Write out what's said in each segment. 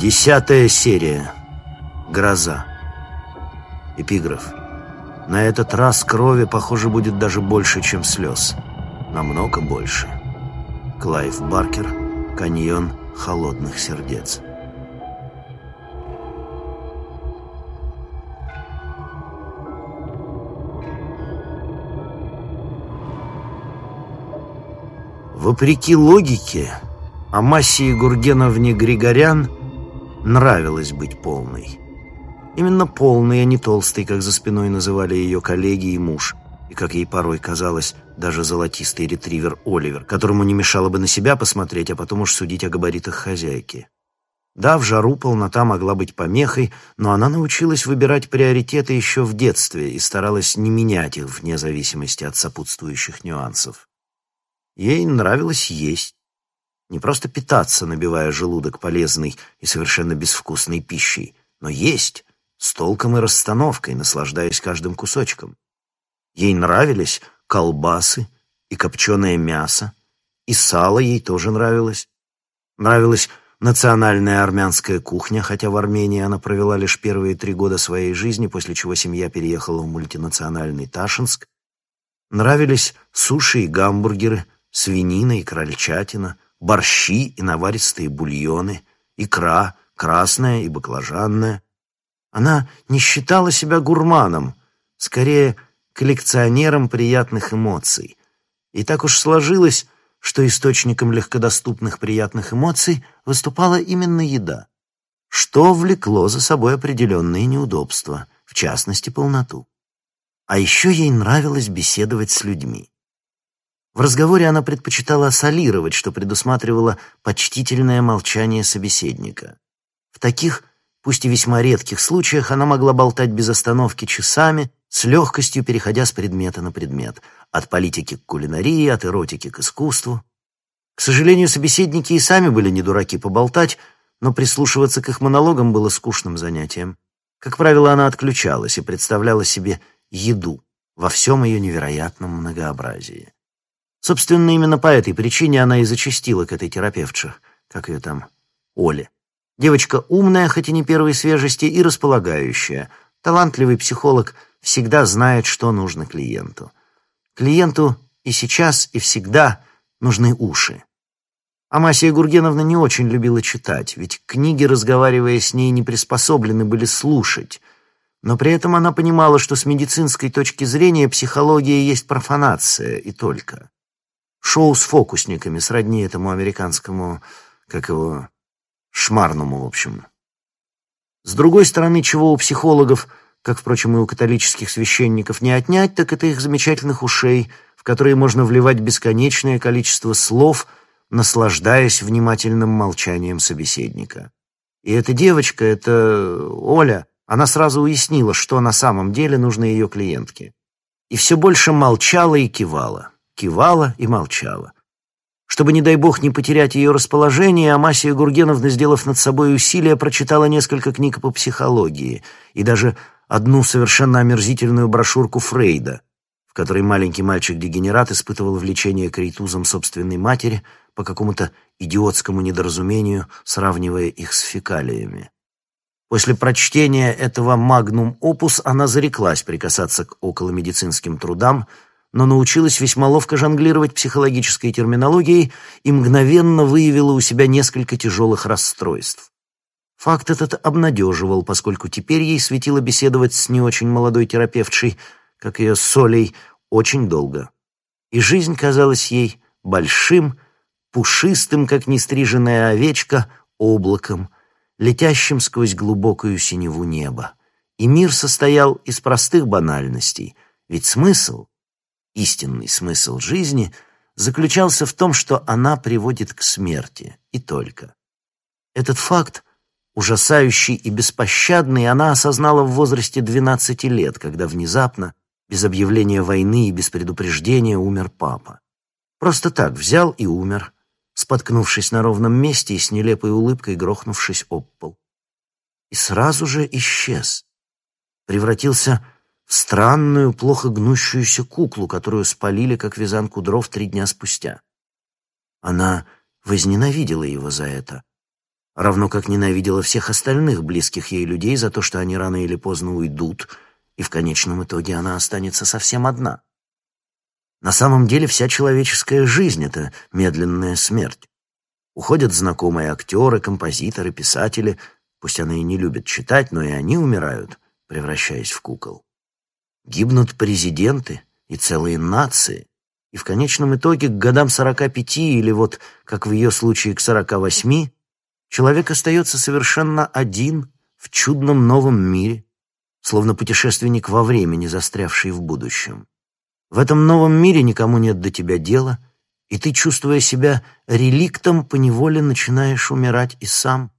Десятая серия. Гроза. Эпиграф. На этот раз крови, похоже, будет даже больше, чем слез. Намного больше. Клайв Баркер. Каньон холодных сердец. Вопреки логике, Амасии Гургеновне Григорян нравилось быть полной. Именно полной, а не толстой, как за спиной называли ее коллеги и муж, и, как ей порой казалось, даже золотистый ретривер Оливер, которому не мешало бы на себя посмотреть, а потом уж судить о габаритах хозяйки. Да, в жару полнота могла быть помехой, но она научилась выбирать приоритеты еще в детстве и старалась не менять их вне зависимости от сопутствующих нюансов. Ей нравилось есть. Не просто питаться, набивая желудок полезной и совершенно безвкусной пищей, но есть с толком и расстановкой, наслаждаясь каждым кусочком. Ей нравились колбасы и копченое мясо, и сало ей тоже нравилось. Нравилась национальная армянская кухня, хотя в Армении она провела лишь первые три года своей жизни, после чего семья переехала в мультинациональный Ташинск. Нравились суши и гамбургеры, свинина и крольчатина — борщи и наваристые бульоны, икра, красная и баклажанная. Она не считала себя гурманом, скорее коллекционером приятных эмоций. И так уж сложилось, что источником легкодоступных приятных эмоций выступала именно еда, что влекло за собой определенные неудобства, в частности, полноту. А еще ей нравилось беседовать с людьми. В разговоре она предпочитала солировать, что предусматривало почтительное молчание собеседника. В таких, пусть и весьма редких случаях, она могла болтать без остановки часами, с легкостью переходя с предмета на предмет, от политики к кулинарии, от эротики к искусству. К сожалению, собеседники и сами были не дураки поболтать, но прислушиваться к их монологам было скучным занятием. Как правило, она отключалась и представляла себе еду во всем ее невероятном многообразии. Собственно, именно по этой причине она и зачастила к этой терапевтше, как ее там, Оле. Девочка умная, хоть и не первой свежести, и располагающая. Талантливый психолог всегда знает, что нужно клиенту. Клиенту и сейчас, и всегда нужны уши. Амасия Гургеновна не очень любила читать, ведь книги, разговаривая с ней, не приспособлены были слушать. Но при этом она понимала, что с медицинской точки зрения психология есть профанация, и только. Шоу с фокусниками, сродни этому американскому, как его, шмарному, в общем. С другой стороны, чего у психологов, как, впрочем, и у католических священников, не отнять, так это их замечательных ушей, в которые можно вливать бесконечное количество слов, наслаждаясь внимательным молчанием собеседника. И эта девочка, эта Оля, она сразу уяснила, что на самом деле нужно ее клиентке. И все больше молчала и кивала кивала и молчала. Чтобы, не дай бог, не потерять ее расположение, Амасия Гургеновна, сделав над собой усилия, прочитала несколько книг по психологии и даже одну совершенно омерзительную брошюрку Фрейда, в которой маленький мальчик-дегенерат испытывал влечение к рейтузам собственной матери по какому-то идиотскому недоразумению, сравнивая их с фекалиями. После прочтения этого магнум опус она зареклась прикасаться к околомедицинским трудам, но научилась весьма ловко жонглировать психологической терминологией и мгновенно выявила у себя несколько тяжелых расстройств. Факт этот обнадеживал, поскольку теперь ей светило беседовать с не очень молодой терапевтшей, как ее Солей, очень долго. И жизнь казалась ей большим, пушистым, как нестриженная овечка, облаком, летящим сквозь глубокую синеву неба. И мир состоял из простых банальностей, ведь смысл истинный смысл жизни заключался в том, что она приводит к смерти, и только. Этот факт, ужасающий и беспощадный, она осознала в возрасте 12 лет, когда внезапно, без объявления войны и без предупреждения, умер папа. Просто так взял и умер, споткнувшись на ровном месте и с нелепой улыбкой грохнувшись об пол. И сразу же исчез. Превратился странную, плохо гнущуюся куклу, которую спалили, как вязанку дров, три дня спустя. Она возненавидела его за это. равно как ненавидела всех остальных близких ей людей за то, что они рано или поздно уйдут, и в конечном итоге она останется совсем одна. На самом деле вся человеческая жизнь — это медленная смерть. Уходят знакомые актеры, композиторы, писатели, пусть она и не любит читать, но и они умирают, превращаясь в кукол. Гибнут президенты и целые нации, и в конечном итоге к годам 45 или вот, как в ее случае, к 48, человек остается совершенно один в чудном новом мире, словно путешественник во времени, застрявший в будущем. В этом новом мире никому нет до тебя дела, и ты, чувствуя себя реликтом, поневоле начинаешь умирать и сам.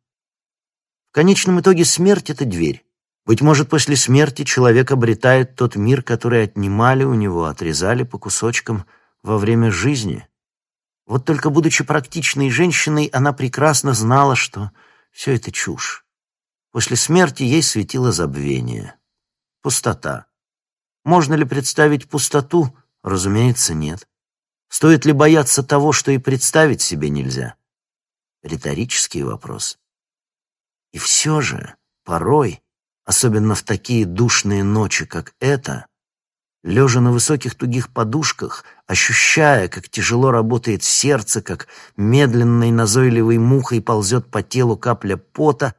В конечном итоге смерть — это дверь. Быть может, после смерти человек обретает тот мир, который отнимали у него, отрезали по кусочкам во время жизни. Вот только будучи практичной женщиной, она прекрасно знала, что все это чушь. После смерти ей светило забвение. Пустота. Можно ли представить пустоту? Разумеется, нет. Стоит ли бояться того, что и представить себе нельзя? Риторический вопрос. И все же, порой, особенно в такие душные ночи, как эта, лежа на высоких тугих подушках, ощущая, как тяжело работает сердце, как медленной назойливой мухой ползет по телу капля пота,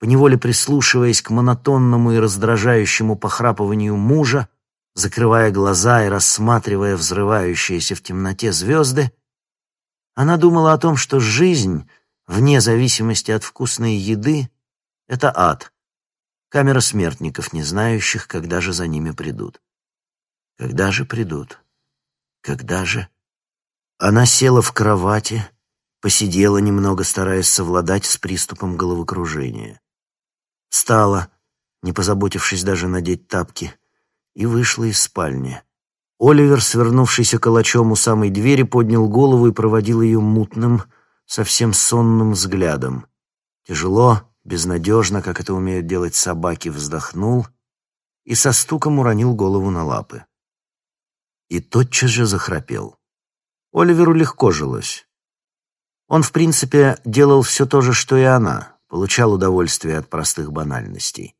поневоле прислушиваясь к монотонному и раздражающему похрапыванию мужа, закрывая глаза и рассматривая взрывающиеся в темноте звезды, она думала о том, что жизнь, вне зависимости от вкусной еды, — это ад, камера смертников, не знающих, когда же за ними придут. Когда же придут? Когда же? Она села в кровати, посидела немного, стараясь совладать с приступом головокружения. Встала, не позаботившись даже надеть тапки, и вышла из спальни. Оливер, свернувшийся калачом у самой двери, поднял голову и проводил ее мутным, совсем сонным взглядом. Тяжело, безнадежно, как это умеют делать собаки, вздохнул и со стуком уронил голову на лапы. И тотчас же захрапел. Оливеру легко жилось. Он, в принципе, делал все то же, что и она, получал удовольствие от простых банальностей.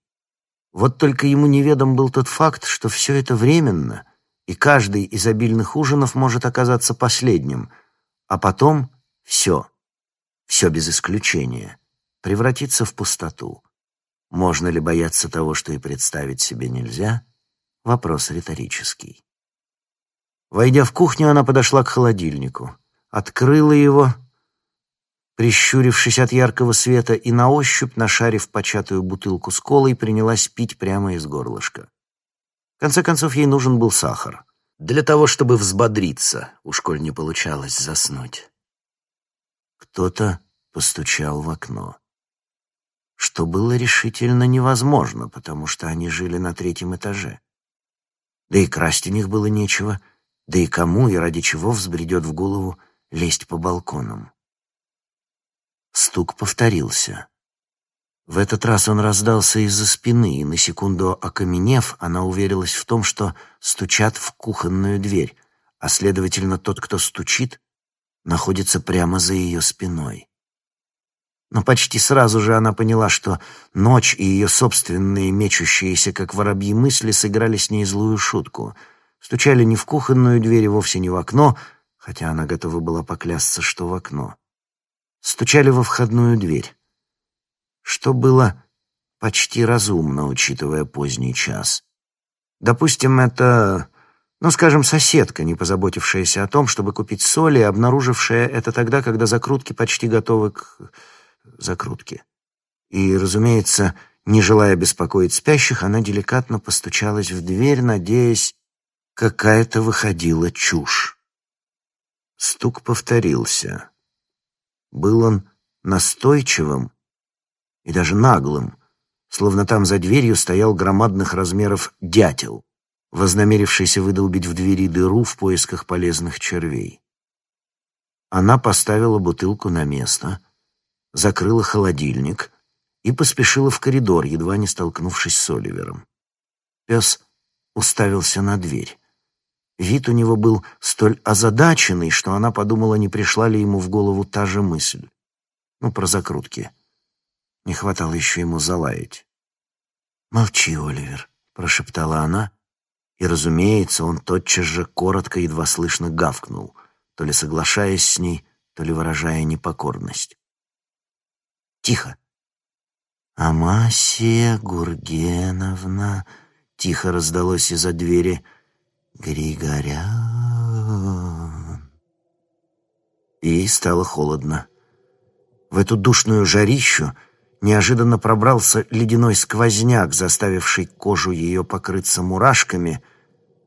Вот только ему неведом был тот факт, что все это временно, и каждый из обильных ужинов может оказаться последним, а потом все, все без исключения, превратится в пустоту. Можно ли бояться того, что и представить себе нельзя? Вопрос риторический. Войдя в кухню, она подошла к холодильнику, открыла его прищурившись от яркого света и на ощупь, нашарив початую бутылку с колой, принялась пить прямо из горлышка. В конце концов, ей нужен был сахар. Для того, чтобы взбодриться, уж коль не получалось заснуть. Кто-то постучал в окно. Что было решительно невозможно, потому что они жили на третьем этаже. Да и красть у них было нечего, да и кому и ради чего взбредет в голову лезть по балконам. Стук повторился. В этот раз он раздался из-за спины, и на секунду окаменев, она уверилась в том, что стучат в кухонную дверь, а, следовательно, тот, кто стучит, находится прямо за ее спиной. Но почти сразу же она поняла, что ночь и ее собственные мечущиеся, как воробьи, мысли сыграли с ней злую шутку. Стучали не в кухонную дверь и вовсе не в окно, хотя она готова была поклясться, что в окно стучали во входную дверь, что было почти разумно, учитывая поздний час. Допустим, это, ну, скажем, соседка, не позаботившаяся о том, чтобы купить соли, обнаружившая это тогда, когда закрутки почти готовы к закрутке. И, разумеется, не желая беспокоить спящих, она деликатно постучалась в дверь, надеясь, какая-то выходила чушь. Стук повторился. Был он настойчивым и даже наглым, словно там за дверью стоял громадных размеров дятел, вознамерившийся выдолбить в двери дыру в поисках полезных червей. Она поставила бутылку на место, закрыла холодильник и поспешила в коридор, едва не столкнувшись с Оливером. Пес уставился на дверь. Вид у него был столь озадаченный, что она подумала, не пришла ли ему в голову та же мысль. Ну, про закрутки. Не хватало еще ему залаять. «Молчи, Оливер», — прошептала она, и, разумеется, он тотчас же коротко, едва слышно гавкнул, то ли соглашаясь с ней, то ли выражая непокорность. «Тихо!» «Амасия Гургеновна», — тихо раздалось из-за двери, — «Григорян». Ей стало холодно. В эту душную жарищу неожиданно пробрался ледяной сквозняк, заставивший кожу ее покрыться мурашками,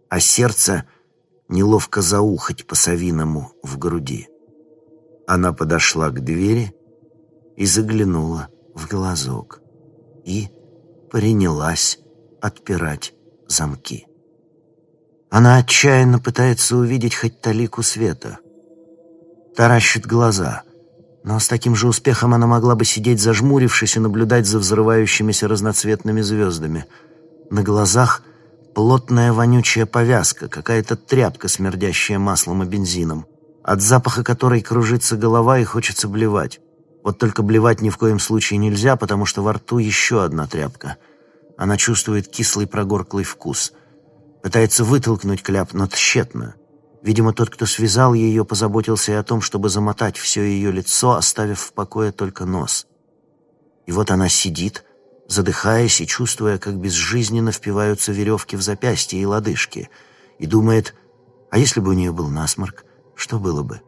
а сердце неловко заухать по-совиному в груди. Она подошла к двери и заглянула в глазок и принялась отпирать замки. Она отчаянно пытается увидеть хоть талику света. Таращит глаза — но с таким же успехом она могла бы сидеть зажмурившись и наблюдать за взрывающимися разноцветными звездами. На глазах плотная вонючая повязка, какая-то тряпка, смердящая маслом и бензином, от запаха которой кружится голова и хочется блевать. Вот только блевать ни в коем случае нельзя, потому что во рту еще одна тряпка. Она чувствует кислый прогорклый вкус. Пытается вытолкнуть кляп, но тщетно. Видимо, тот, кто связал ее, позаботился и о том, чтобы замотать все ее лицо, оставив в покое только нос. И вот она сидит, задыхаясь и чувствуя, как безжизненно впиваются веревки в запястье и лодыжки, и думает, а если бы у нее был насморк, что было бы?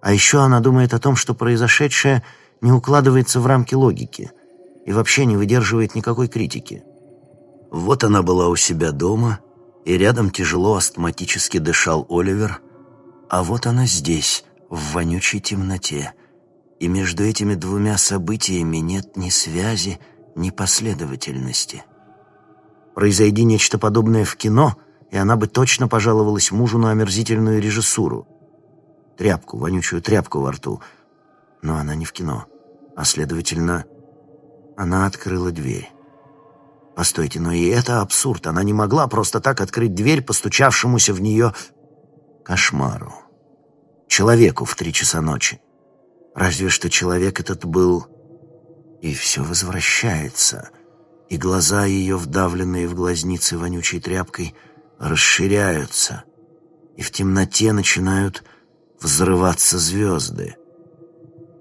А еще она думает о том, что произошедшее не укладывается в рамки логики и вообще не выдерживает никакой критики. Вот она была у себя дома — и рядом тяжело астматически дышал Оливер, а вот она здесь, в вонючей темноте, и между этими двумя событиями нет ни связи, ни последовательности. Произойди нечто подобное в кино, и она бы точно пожаловалась мужу на омерзительную режиссуру. Тряпку, вонючую тряпку во рту. Но она не в кино, а, следовательно, она открыла дверь. Постойте, но и это абсурд. Она не могла просто так открыть дверь постучавшемуся в нее кошмару. Человеку в три часа ночи. Разве что человек этот был... И все возвращается. И глаза ее, вдавленные в глазницы вонючей тряпкой, расширяются. И в темноте начинают взрываться звезды.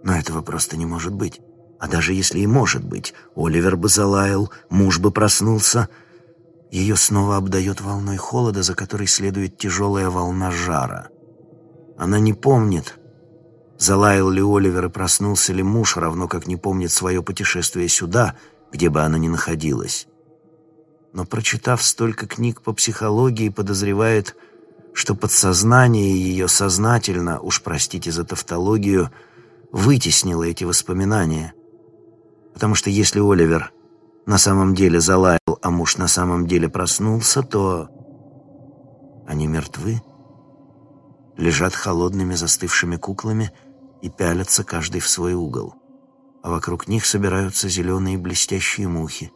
Но этого просто не может быть. А даже если и может быть, Оливер бы залаял, муж бы проснулся. Ее снова обдает волной холода, за которой следует тяжелая волна жара. Она не помнит, залаял ли Оливер и проснулся ли муж, равно как не помнит свое путешествие сюда, где бы она ни находилась. Но, прочитав столько книг по психологии, подозревает, что подсознание ее сознательно, уж простите за тавтологию, вытеснило эти воспоминания — Потому что если Оливер на самом деле залаял, а муж на самом деле проснулся, то они мертвы, лежат холодными застывшими куклами и пялятся каждый в свой угол. А вокруг них собираются зеленые блестящие мухи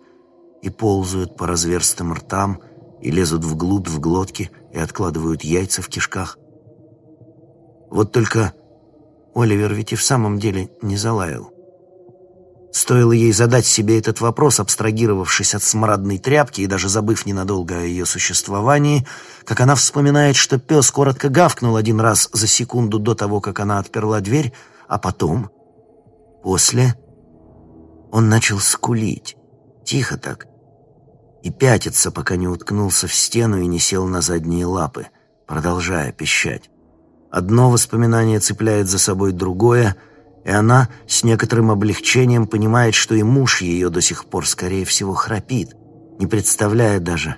и ползают по разверстым ртам и лезут вглубь в глотки и откладывают яйца в кишках. Вот только Оливер ведь и в самом деле не залаял. Стоило ей задать себе этот вопрос, абстрагировавшись от смрадной тряпки и даже забыв ненадолго о ее существовании, как она вспоминает, что пес коротко гавкнул один раз за секунду до того, как она отперла дверь, а потом, после, он начал скулить, тихо так, и пятиться, пока не уткнулся в стену и не сел на задние лапы, продолжая пищать. Одно воспоминание цепляет за собой другое — и она с некоторым облегчением понимает, что и муж ее до сих пор, скорее всего, храпит, не представляя даже,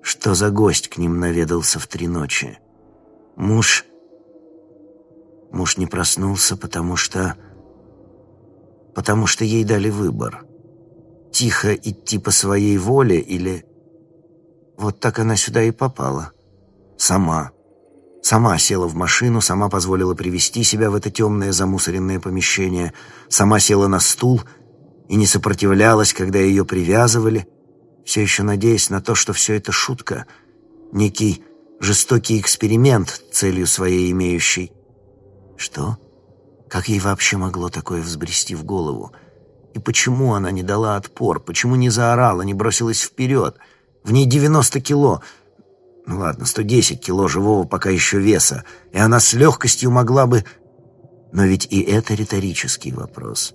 что за гость к ним наведался в три ночи. Муж... Муж не проснулся, потому что... Потому что ей дали выбор. Тихо идти по своей воле или... Вот так она сюда и попала. Сама. Сама села в машину, сама позволила привести себя в это темное замусоренное помещение, сама села на стул и не сопротивлялась, когда ее привязывали, все еще надеясь на то, что все это шутка, некий жестокий эксперимент целью своей имеющей. Что? Как ей вообще могло такое взбрести в голову? И почему она не дала отпор? Почему не заорала, не бросилась вперед? В ней 90 кило. Ну ладно, 110 кило живого пока еще веса. И она с легкостью могла бы... Но ведь и это риторический вопрос.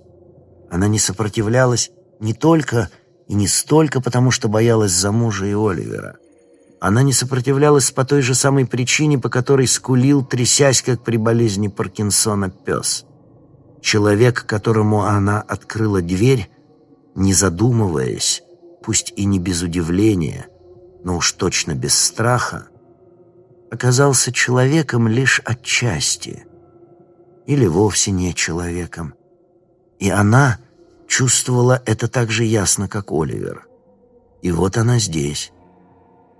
Она не сопротивлялась не только и не столько потому, что боялась за мужа и Оливера. Она не сопротивлялась по той же самой причине, по которой скулил, трясясь, как при болезни Паркинсона, пес. Человек, которому она открыла дверь, не задумываясь, пусть и не без удивления, но уж точно без страха, оказался человеком лишь отчасти, или вовсе не человеком. И она чувствовала это так же ясно, как Оливер. И вот она здесь.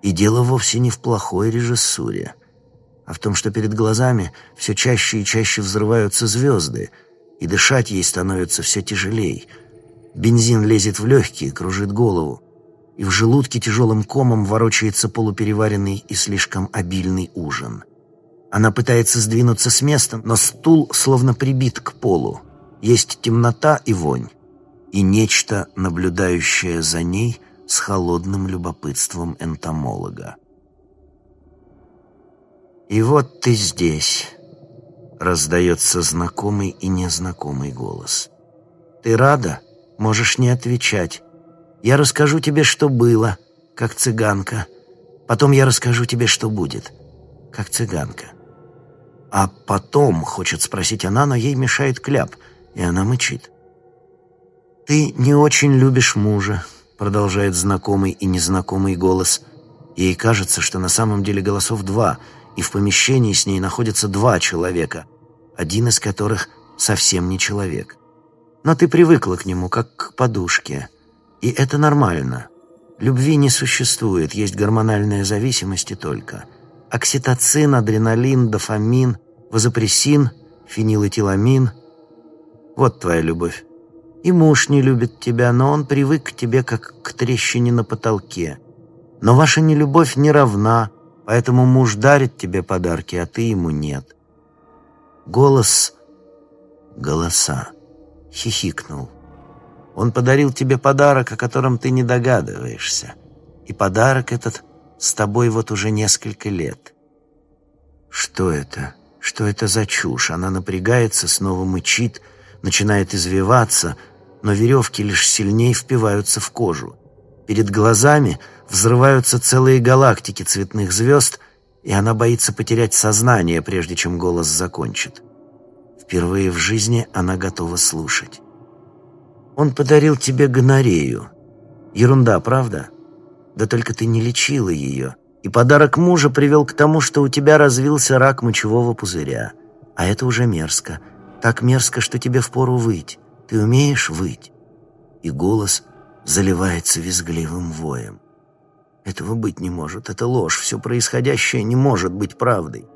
И дело вовсе не в плохой режиссуре, а в том, что перед глазами все чаще и чаще взрываются звезды, и дышать ей становится все тяжелей. Бензин лезет в легкие, кружит голову, и в желудке тяжелым комом ворочается полупереваренный и слишком обильный ужин. Она пытается сдвинуться с места, но стул словно прибит к полу. Есть темнота и вонь и нечто, наблюдающее за ней с холодным любопытством энтомолога. «И вот ты здесь», — раздается знакомый и незнакомый голос. «Ты рада? Можешь не отвечать. Я расскажу тебе, что было, как цыганка. Потом я расскажу тебе, что будет, как цыганка». А потом, хочет спросить она, но ей мешает кляп, и она мычит. «Ты не очень любишь мужа», — продолжает знакомый и незнакомый голос. Ей кажется, что на самом деле голосов два, и в помещении с ней находятся два человека, один из которых совсем не человек. Но ты привыкла к нему, как к подушке. И это нормально. Любви не существует, есть гормональная зависимость и только. Окситоцин, адреналин, дофамин, вазопрессин, фенилэтиламин — вот твоя любовь. И муж не любит тебя, но он привык к тебе, как к трещине на потолке. Но ваша нелюбовь не равна, поэтому муж дарит тебе подарки, а ты ему нет. Голос... Голоса. Хихикнул. Он подарил тебе подарок, о котором ты не догадываешься. И подарок этот с тобой вот уже несколько лет. Что это? Что это за чушь? Она напрягается, снова мычит, начинает извиваться — но веревки лишь сильнее впиваются в кожу. Перед глазами взрываются целые галактики цветных звезд, и она боится потерять сознание, прежде чем голос закончит. Впервые в жизни она готова слушать. «Он подарил тебе гонорею. Ерунда, правда? Да только ты не лечила ее. И подарок мужа привел к тому, что у тебя развился рак мочевого пузыря. А это уже мерзко. Так мерзко, что тебе впору выть. Ты умеешь выть?» И голос заливается визгливым воем. Этого быть не может, это ложь, все происходящее не может быть правдой.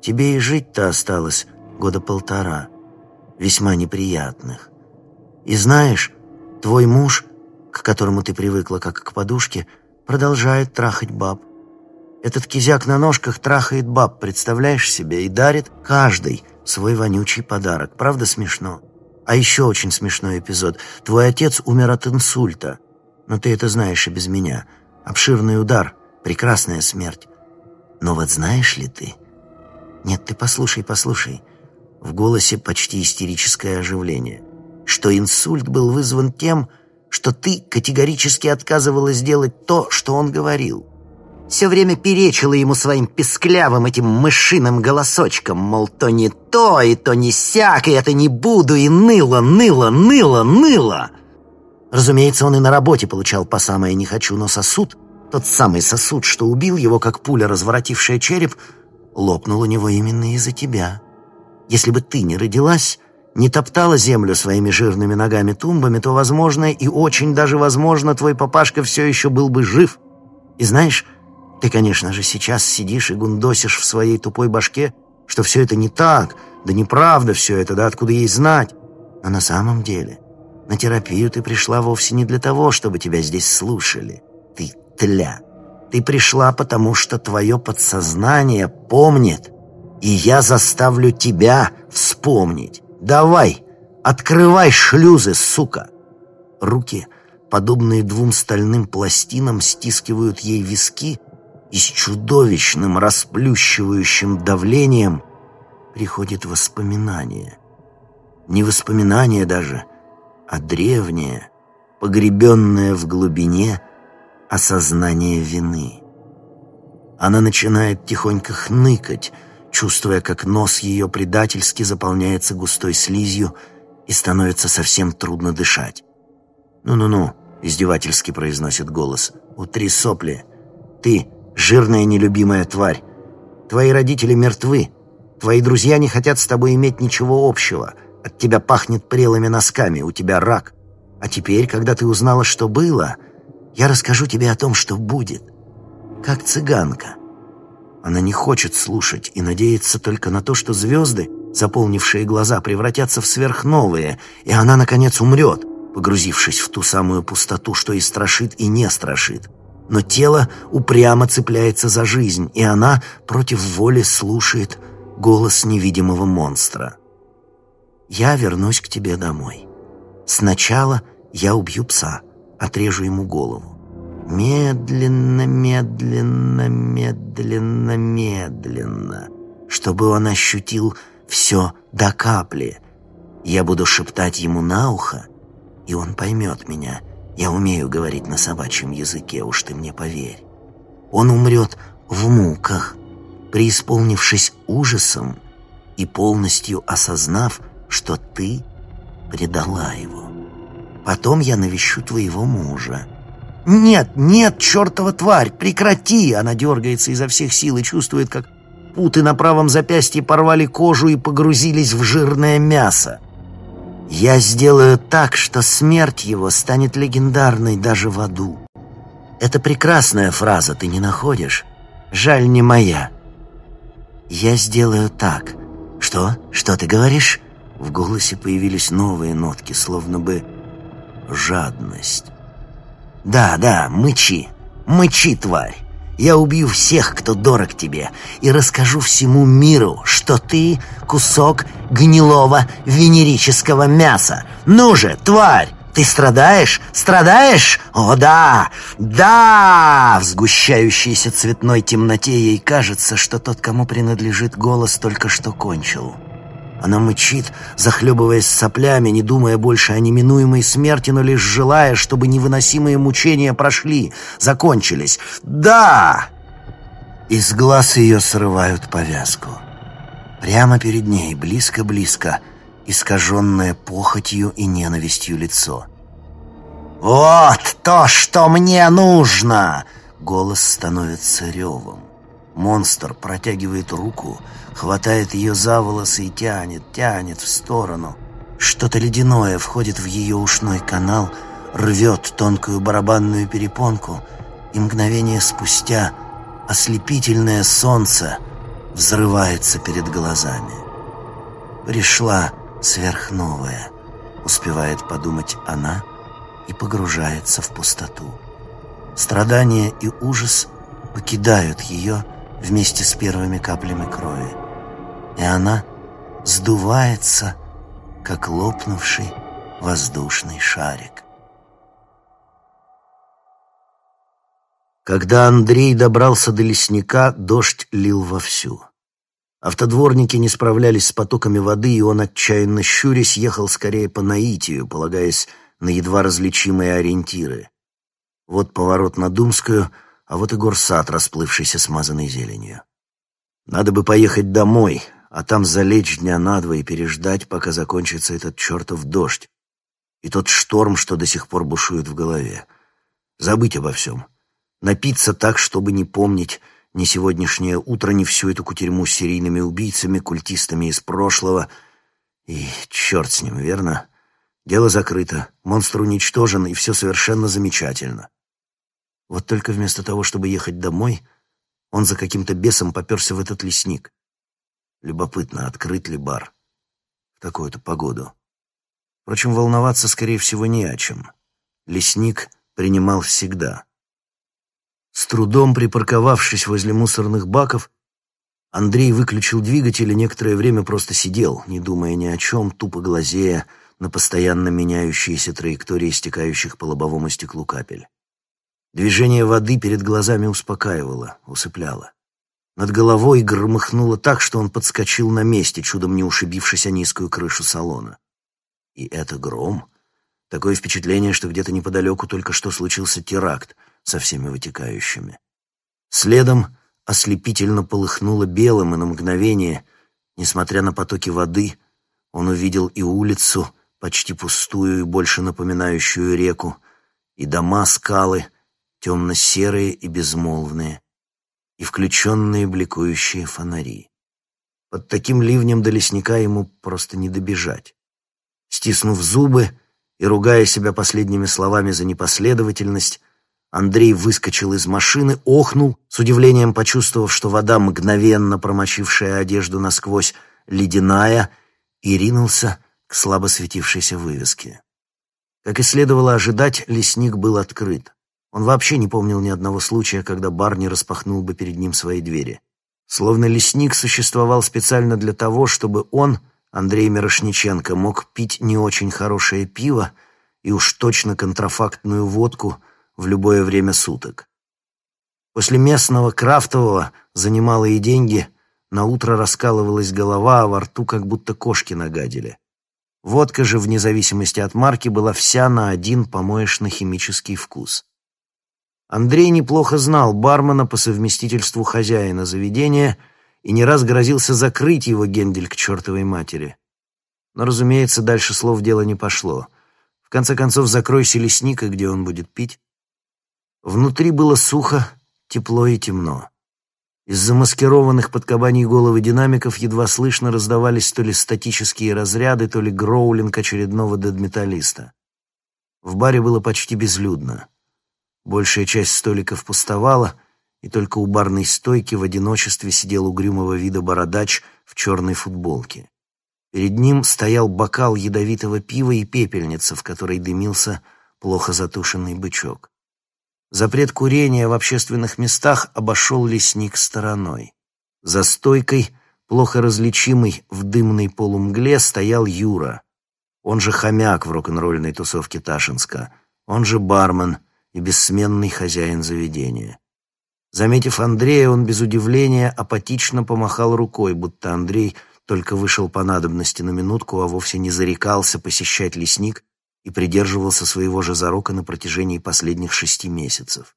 Тебе и жить-то осталось года полтора, весьма неприятных. И знаешь, твой муж, к которому ты привыкла как к подушке, продолжает трахать баб. Этот кизяк на ножках трахает баб, представляешь себе, и дарит каждый свой вонючий подарок. Правда смешно? А еще очень смешной эпизод. Твой отец умер от инсульта. Но ты это знаешь и без меня. Обширный удар, прекрасная смерть. Но вот знаешь ли ты... Нет, ты послушай, послушай. В голосе почти истерическое оживление. Что инсульт был вызван тем, что ты категорически отказывалась делать то, что он говорил все время перечила ему своим песклявым этим мышиным голосочком, мол, то не то, и то не сяк, и это не буду, и ныло, ныло, ныло, ныло. Разумеется, он и на работе получал по самое «не хочу», но сосуд, тот самый сосуд, что убил его, как пуля, разворотившая череп, лопнул у него именно из-за тебя. Если бы ты не родилась, не топтала землю своими жирными ногами-тумбами, то, возможно, и очень даже возможно, твой папашка все еще был бы жив. И знаешь, ты, конечно же, сейчас сидишь и гундосишь в своей тупой башке, что все это не так, да неправда все это, да откуда ей знать. Но на самом деле на терапию ты пришла вовсе не для того, чтобы тебя здесь слушали. Ты тля. Ты пришла, потому что твое подсознание помнит, и я заставлю тебя вспомнить. Давай, открывай шлюзы, сука. Руки, подобные двум стальным пластинам, стискивают ей виски, и с чудовищным расплющивающим давлением приходит воспоминание. Не воспоминание даже, а древнее, погребенное в глубине осознание вины. Она начинает тихонько хныкать, чувствуя, как нос ее предательски заполняется густой слизью и становится совсем трудно дышать. «Ну-ну-ну», — издевательски произносит голос, — «утри сопли. Ты, жирная нелюбимая тварь, твои родители мертвы, твои друзья не хотят с тобой иметь ничего общего, от тебя пахнет прелыми носками, у тебя рак. А теперь, когда ты узнала, что было, я расскажу тебе о том, что будет. Как цыганка. Она не хочет слушать и надеется только на то, что звезды, заполнившие глаза, превратятся в сверхновые, и она, наконец, умрет, погрузившись в ту самую пустоту, что и страшит, и не страшит. Но тело упрямо цепляется за жизнь, и она против воли слушает голос невидимого монстра. «Я вернусь к тебе домой. Сначала я убью пса, отрежу ему голову. Медленно, медленно, медленно, медленно, чтобы он ощутил все до капли. Я буду шептать ему на ухо, и он поймет меня. Я умею говорить на собачьем языке, уж ты мне поверь. Он умрет в муках, преисполнившись ужасом и полностью осознав, что ты предала его. Потом я навещу твоего мужа. «Нет, нет, чертова тварь, прекрати!» Она дергается изо всех сил и чувствует, как путы на правом запястье порвали кожу и погрузились в жирное мясо. «Я сделаю так, что смерть его станет легендарной даже в аду». Это прекрасная фраза, ты не находишь? Жаль, не моя. «Я сделаю так». «Что? Что ты говоришь?» В голосе появились новые нотки, словно бы жадность. «Да, да, мычи, мычи, тварь. Я убью всех, кто дорог тебе, и расскажу всему миру, что ты — кусок гнилого венерического мяса. Ну же, тварь, ты страдаешь? Страдаешь? О, да! Да! В сгущающейся цветной темноте ей кажется, что тот, кому принадлежит голос, только что кончил. Она мычит, захлебываясь соплями, не думая больше о неминуемой смерти, но лишь желая, чтобы невыносимые мучения прошли, закончились. «Да!» Из глаз ее срывают повязку. Прямо перед ней, близко-близко, искаженное похотью и ненавистью лицо. «Вот то, что мне нужно!» Голос становится ревом. Монстр протягивает руку, хватает ее за волосы и тянет, тянет в сторону. Что-то ледяное входит в ее ушной канал, рвет тонкую барабанную перепонку, и мгновение спустя ослепительное солнце взрывается перед глазами. Пришла сверхновая, успевает подумать она и погружается в пустоту. Страдания и ужас покидают ее вместе с первыми каплями крови и она сдувается, как лопнувший воздушный шарик. Когда Андрей добрался до лесника, дождь лил вовсю. Автодворники не справлялись с потоками воды, и он, отчаянно щурясь, ехал скорее по наитию, полагаясь на едва различимые ориентиры. Вот поворот на Думскую, а вот и горсад, расплывшийся смазанной зеленью. Надо бы поехать домой, а там залечь дня на два и переждать, пока закончится этот чертов дождь и тот шторм, что до сих пор бушует в голове. Забыть обо всем. Напиться так, чтобы не помнить ни сегодняшнее утро, ни всю эту кутерьму с серийными убийцами, культистами из прошлого. И черт с ним, верно? Дело закрыто, монстр уничтожен, и все совершенно замечательно. Вот только вместо того, чтобы ехать домой, он за каким-то бесом поперся в этот лесник. Любопытно, открыть ли бар в такую-то погоду. Впрочем, волноваться, скорее всего, не о чем. Лесник принимал всегда. С трудом припарковавшись возле мусорных баков, Андрей выключил двигатель и некоторое время просто сидел, не думая ни о чем, тупо глазея на постоянно меняющиеся траектории стекающих по лобовому стеклу капель. Движение воды перед глазами успокаивало, усыпляло. Над головой громыхнуло так, что он подскочил на месте, чудом не ушибившись о низкую крышу салона. И это гром. Такое впечатление, что где-то неподалеку только что случился теракт со всеми вытекающими. Следом ослепительно полыхнуло белым, и на мгновение, несмотря на потоки воды, он увидел и улицу, почти пустую и больше напоминающую реку, и дома, скалы, темно-серые и безмолвные, и включенные бликующие фонари. Под таким ливнем до лесника ему просто не добежать. Стиснув зубы и ругая себя последними словами за непоследовательность, Андрей выскочил из машины, охнул, с удивлением почувствовав, что вода, мгновенно промочившая одежду насквозь, ледяная, и ринулся к слабо светившейся вывеске. Как и следовало ожидать, лесник был открыт. Он вообще не помнил ни одного случая, когда бар не распахнул бы перед ним свои двери. Словно лесник существовал специально для того, чтобы он, Андрей Мирошниченко, мог пить не очень хорошее пиво и уж точно контрафактную водку в любое время суток. После местного крафтового за немалые деньги на утро раскалывалась голова, а во рту как будто кошки нагадили. Водка же, вне зависимости от марки, была вся на один помоечно-химический вкус. Андрей неплохо знал бармена по совместительству хозяина заведения и не раз грозился закрыть его гендель к чертовой матери. Но, разумеется, дальше слов дело не пошло. В конце концов, закройся лесника, где он будет пить. Внутри было сухо, тепло и темно. Из замаскированных под кабаньи головы динамиков едва слышно раздавались то ли статические разряды, то ли гроулинг очередного дедметаллиста. В баре было почти безлюдно. Большая часть столиков пустовала, и только у барной стойки в одиночестве сидел угрюмого вида бородач в черной футболке. Перед ним стоял бокал ядовитого пива и пепельница, в которой дымился плохо затушенный бычок. Запрет курения в общественных местах обошел лесник стороной. За стойкой, плохо различимый в дымной полумгле, стоял Юра. Он же хомяк в рок-н-ролльной тусовке Ташинска. Он же бармен — и бессменный хозяин заведения. Заметив Андрея, он без удивления апатично помахал рукой, будто Андрей только вышел по надобности на минутку, а вовсе не зарекался посещать лесник и придерживался своего же зарока на протяжении последних шести месяцев.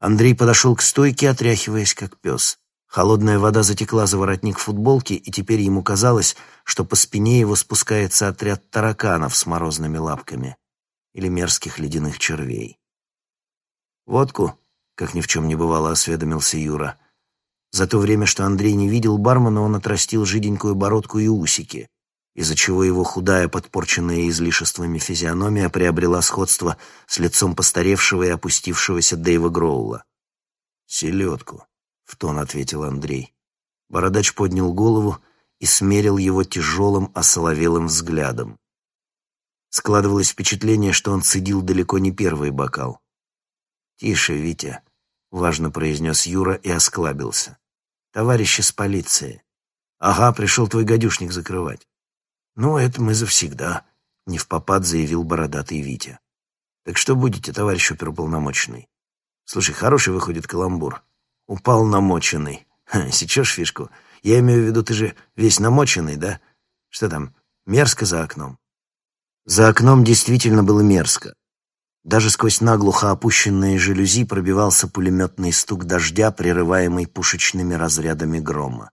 Андрей подошел к стойке, отряхиваясь как пес. Холодная вода затекла за воротник футболки, и теперь ему казалось, что по спине его спускается отряд тараканов с морозными лапками или мерзких ледяных червей. «Водку?» — как ни в чем не бывало, осведомился Юра. За то время, что Андрей не видел бармена, он отрастил жиденькую бородку и усики, из-за чего его худая, подпорченная излишествами физиономия приобрела сходство с лицом постаревшего и опустившегося Дэйва Гроула. «Селедку», — в тон ответил Андрей. Бородач поднял голову и смерил его тяжелым, осоловелым взглядом. Складывалось впечатление, что он цедил далеко не первый бокал. «Тише, Витя», — важно произнес Юра и осклабился. «Товарищи с полиции». «Ага, пришел твой гадюшник закрывать». «Ну, это мы завсегда», — не в попад заявил бородатый Витя. «Так что будете, товарищ оперуполномоченный?» «Слушай, хороший выходит каламбур. Упал намоченный. Ха, сечешь фишку? Я имею в виду, ты же весь намоченный, да? Что там, мерзко за окном?» За окном действительно было мерзко. Даже сквозь наглухо опущенные жалюзи пробивался пулеметный стук дождя, прерываемый пушечными разрядами грома.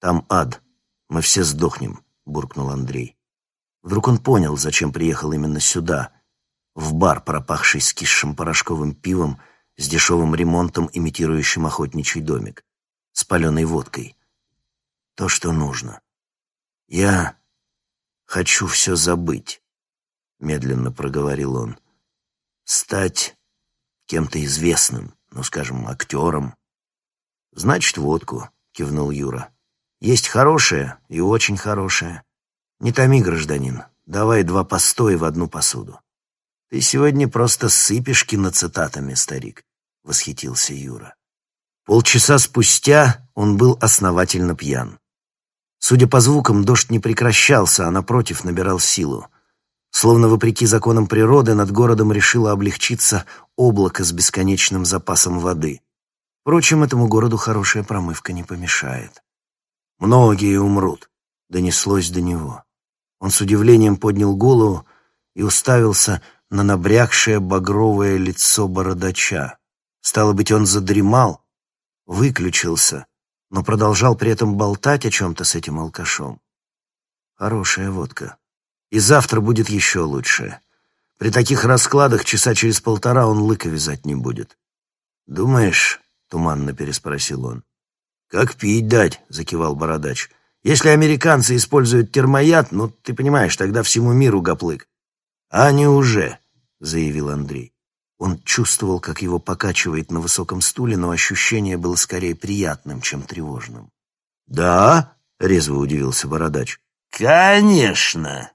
«Там ад. Мы все сдохнем», — буркнул Андрей. Вдруг он понял, зачем приехал именно сюда, в бар, пропахший скисшим порошковым пивом, с дешевым ремонтом, имитирующим охотничий домик, с паленой водкой. То, что нужно. «Я хочу все забыть», — медленно проговорил он стать кем-то известным, ну, скажем, актером. «Значит, водку», — кивнул Юра. «Есть хорошее и очень хорошее. Не томи, гражданин, давай два постоя в одну посуду». «Ты сегодня просто сыпешь киноцитатами, старик», — восхитился Юра. Полчаса спустя он был основательно пьян. Судя по звукам, дождь не прекращался, а напротив набирал силу. Словно вопреки законам природы над городом решило облегчиться облако с бесконечным запасом воды. Впрочем, этому городу хорошая промывка не помешает. «Многие умрут», — донеслось до него. Он с удивлением поднял голову и уставился на набрякшее багровое лицо бородача. Стало быть, он задремал, выключился, но продолжал при этом болтать о чем-то с этим алкашом. Хорошая водка. И завтра будет еще лучше. При таких раскладах часа через полтора он лыка вязать не будет. «Думаешь?» — туманно переспросил он. «Как пить дать?» — закивал бородач. «Если американцы используют термояд, ну, ты понимаешь, тогда всему миру гоплык». «А они уже», — заявил Андрей. Он чувствовал, как его покачивает на высоком стуле, но ощущение было скорее приятным, чем тревожным. «Да?» — резво удивился бородач. «Конечно!»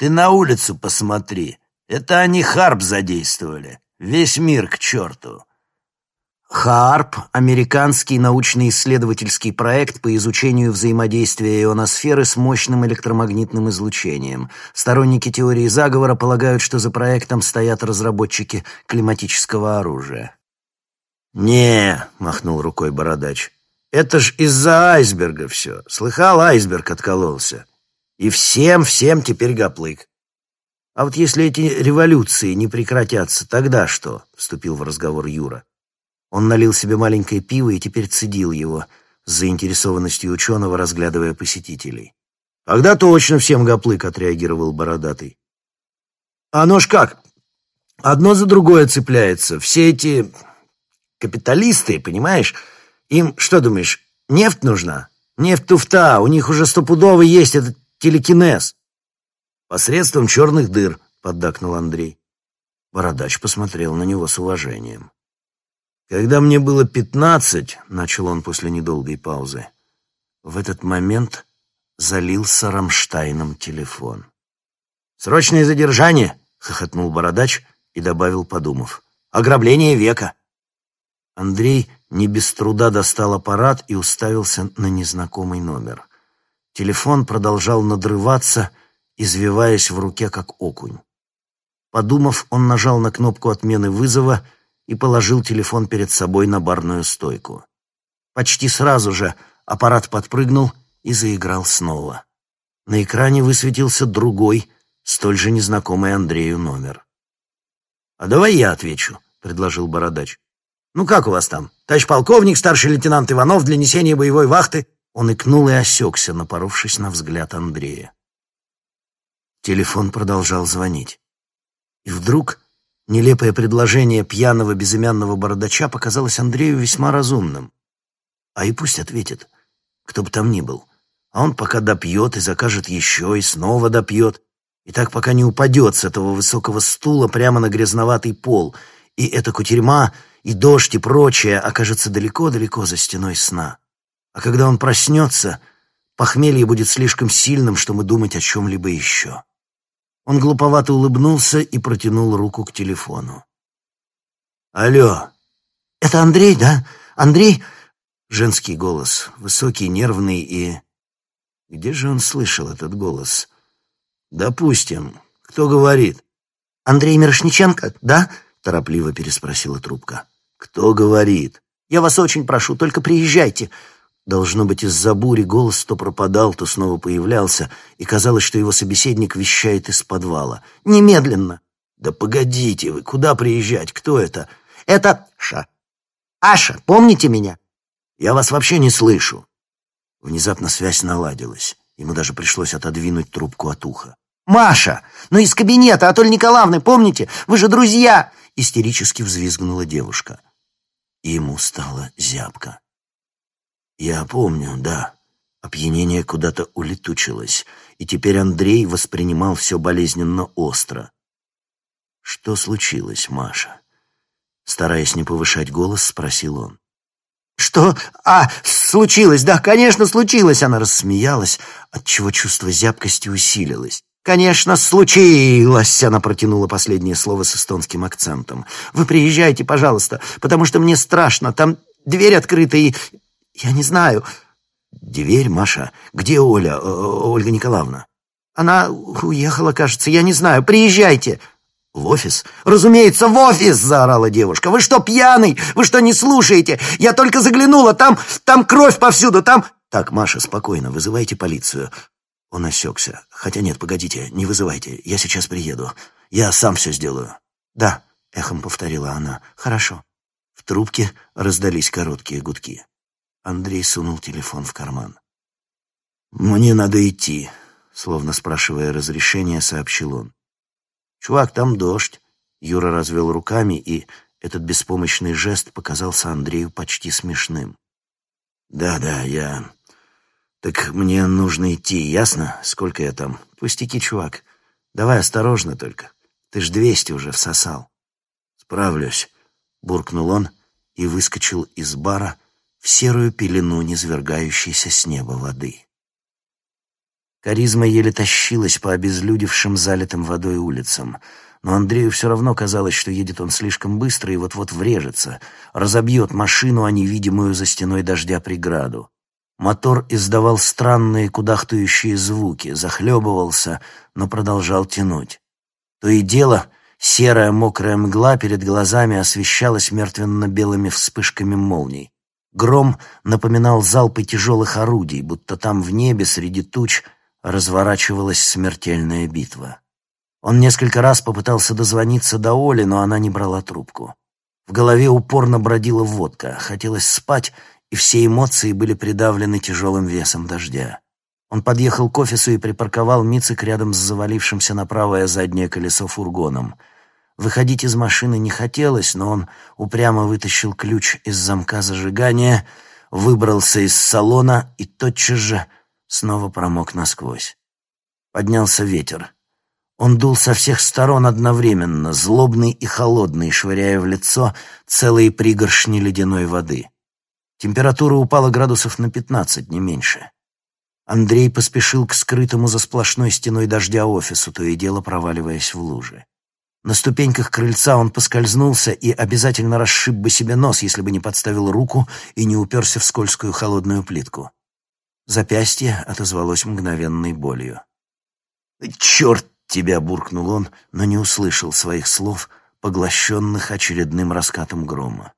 Ты на улицу посмотри. Это они Харп задействовали. Весь мир к черту. ХАРП – американский научно-исследовательский проект по изучению взаимодействия ионосферы с мощным электромагнитным излучением. Сторонники теории заговора полагают, что за проектом стоят разработчики климатического оружия. «Не», — махнул рукой бородач, — «это ж из-за айсберга все. Слыхал, айсберг откололся. И всем-всем теперь гоплык. А вот если эти революции не прекратятся, тогда что? Вступил в разговор Юра. Он налил себе маленькое пиво и теперь цедил его, с заинтересованностью ученого разглядывая посетителей. «Тогда точно всем гоплык», — отреагировал Бородатый. «Оно ж как? Одно за другое цепляется. Все эти капиталисты, понимаешь, им, что думаешь, нефть нужна? Нефть туфта, у них уже стопудово есть этот телекинез. Посредством черных дыр, поддакнул Андрей. Бородач посмотрел на него с уважением. Когда мне было пятнадцать, начал он после недолгой паузы, в этот момент залился Рамштайном телефон. «Срочное задержание!» — хохотнул Бородач и добавил, подумав. «Ограбление века!» Андрей не без труда достал аппарат и уставился на незнакомый номер. Телефон продолжал надрываться, извиваясь в руке, как окунь. Подумав, он нажал на кнопку отмены вызова и положил телефон перед собой на барную стойку. Почти сразу же аппарат подпрыгнул и заиграл снова. На экране высветился другой, столь же незнакомый Андрею номер. «А давай я отвечу», — предложил Бородач. «Ну как у вас там? Товарищ полковник, старший лейтенант Иванов для несения боевой вахты он икнул и осекся, напоровшись на взгляд Андрея. Телефон продолжал звонить. И вдруг нелепое предложение пьяного безымянного бородача показалось Андрею весьма разумным. А и пусть ответит, кто бы там ни был. А он пока допьет и закажет еще, и снова допьет. И так пока не упадет с этого высокого стула прямо на грязноватый пол. И эта кутерьма, и дождь, и прочее окажется далеко-далеко за стеной сна. А когда он проснется, похмелье будет слишком сильным, чтобы думать о чем-либо еще. Он глуповато улыбнулся и протянул руку к телефону. «Алло!» «Это Андрей, да? Андрей?» Женский голос, высокий, нервный и... Где же он слышал этот голос? «Допустим. Кто говорит?» «Андрей Мирошниченко, да?» — торопливо переспросила трубка. «Кто говорит?» «Я вас очень прошу, только приезжайте. Должно быть, из-за бури голос то пропадал, то снова появлялся, и казалось, что его собеседник вещает из подвала. «Немедленно!» «Да погодите вы, куда приезжать? Кто это?» «Это Ша. Аша, помните меня?» «Я вас вообще не слышу». Внезапно связь наладилась. Ему даже пришлось отодвинуть трубку от уха. «Маша! Ну из кабинета, Атоль Николаевны, помните? Вы же друзья!» Истерически взвизгнула девушка. Ему стало зябко. Я помню, да. Опьянение куда-то улетучилось, и теперь Андрей воспринимал все болезненно остро. Что случилось, Маша? Стараясь не повышать голос, спросил он. «Что? А, случилось, да, конечно, случилось!» Она рассмеялась, отчего чувство зябкости усилилось. «Конечно, случилось!» Она протянула последнее слово с эстонским акцентом. «Вы приезжайте, пожалуйста, потому что мне страшно. Там дверь открыта, и «Я не знаю». «Дверь, Маша. Где Оля, Ольга Николаевна?» Она уехала, кажется, я не знаю. Приезжайте!» «В офис?» «Разумеется, в офис!» — заорала девушка. «Вы что, пьяный? Вы что, не слушаете? Я только заглянула, там, там кровь повсюду, там...» «Так, Маша, спокойно, вызывайте полицию». Он осекся. «Хотя нет, погодите, не вызывайте, я сейчас приеду. Я сам все сделаю». «Да», — эхом повторила она. «Хорошо». В трубке раздались короткие гудки. Андрей сунул телефон в карман. «Мне надо идти», — словно спрашивая разрешения, сообщил он. «Чувак, там дождь». Юра развел руками, и этот беспомощный жест показался Андрею почти смешным. «Да-да, я... Так мне нужно идти, ясно? Сколько я там? Пустяки, чувак. Давай осторожно только. Ты ж двести уже всосал». «Справлюсь», — буркнул он и выскочил из бара в серую пелену низвергающейся с неба воды. Каризма еле тащилась по обезлюдевшим залитым водой улицам, но Андрею все равно казалось, что едет он слишком быстро и вот-вот врежется, разобьет машину, а невидимую за стеной дождя преграду. Мотор издавал странные кудахтающие звуки, захлебывался, но продолжал тянуть. То и дело, серая мокрая мгла перед глазами освещалась мертвенно-белыми вспышками молний. Гром напоминал залпы тяжелых орудий, будто там в небе среди туч — разворачивалась смертельная битва. Он несколько раз попытался дозвониться до Оли, но она не брала трубку. В голове упорно бродила водка, хотелось спать, и все эмоции были придавлены тяжелым весом дождя. Он подъехал к офису и припарковал Мицик рядом с завалившимся на правое заднее колесо фургоном. Выходить из машины не хотелось, но он упрямо вытащил ключ из замка зажигания, выбрался из салона и тотчас же снова промок насквозь. Поднялся ветер. Он дул со всех сторон одновременно, злобный и холодный, швыряя в лицо целые пригоршни ледяной воды. Температура упала градусов на пятнадцать, не меньше. Андрей поспешил к скрытому за сплошной стеной дождя офису, то и дело проваливаясь в лужи. На ступеньках крыльца он поскользнулся и обязательно расшиб бы себе нос, если бы не подставил руку и не уперся в скользкую холодную плитку. Запястье отозвалось мгновенной болью. «Черт тебя!» — буркнул он, но не услышал своих слов, поглощенных очередным раскатом грома.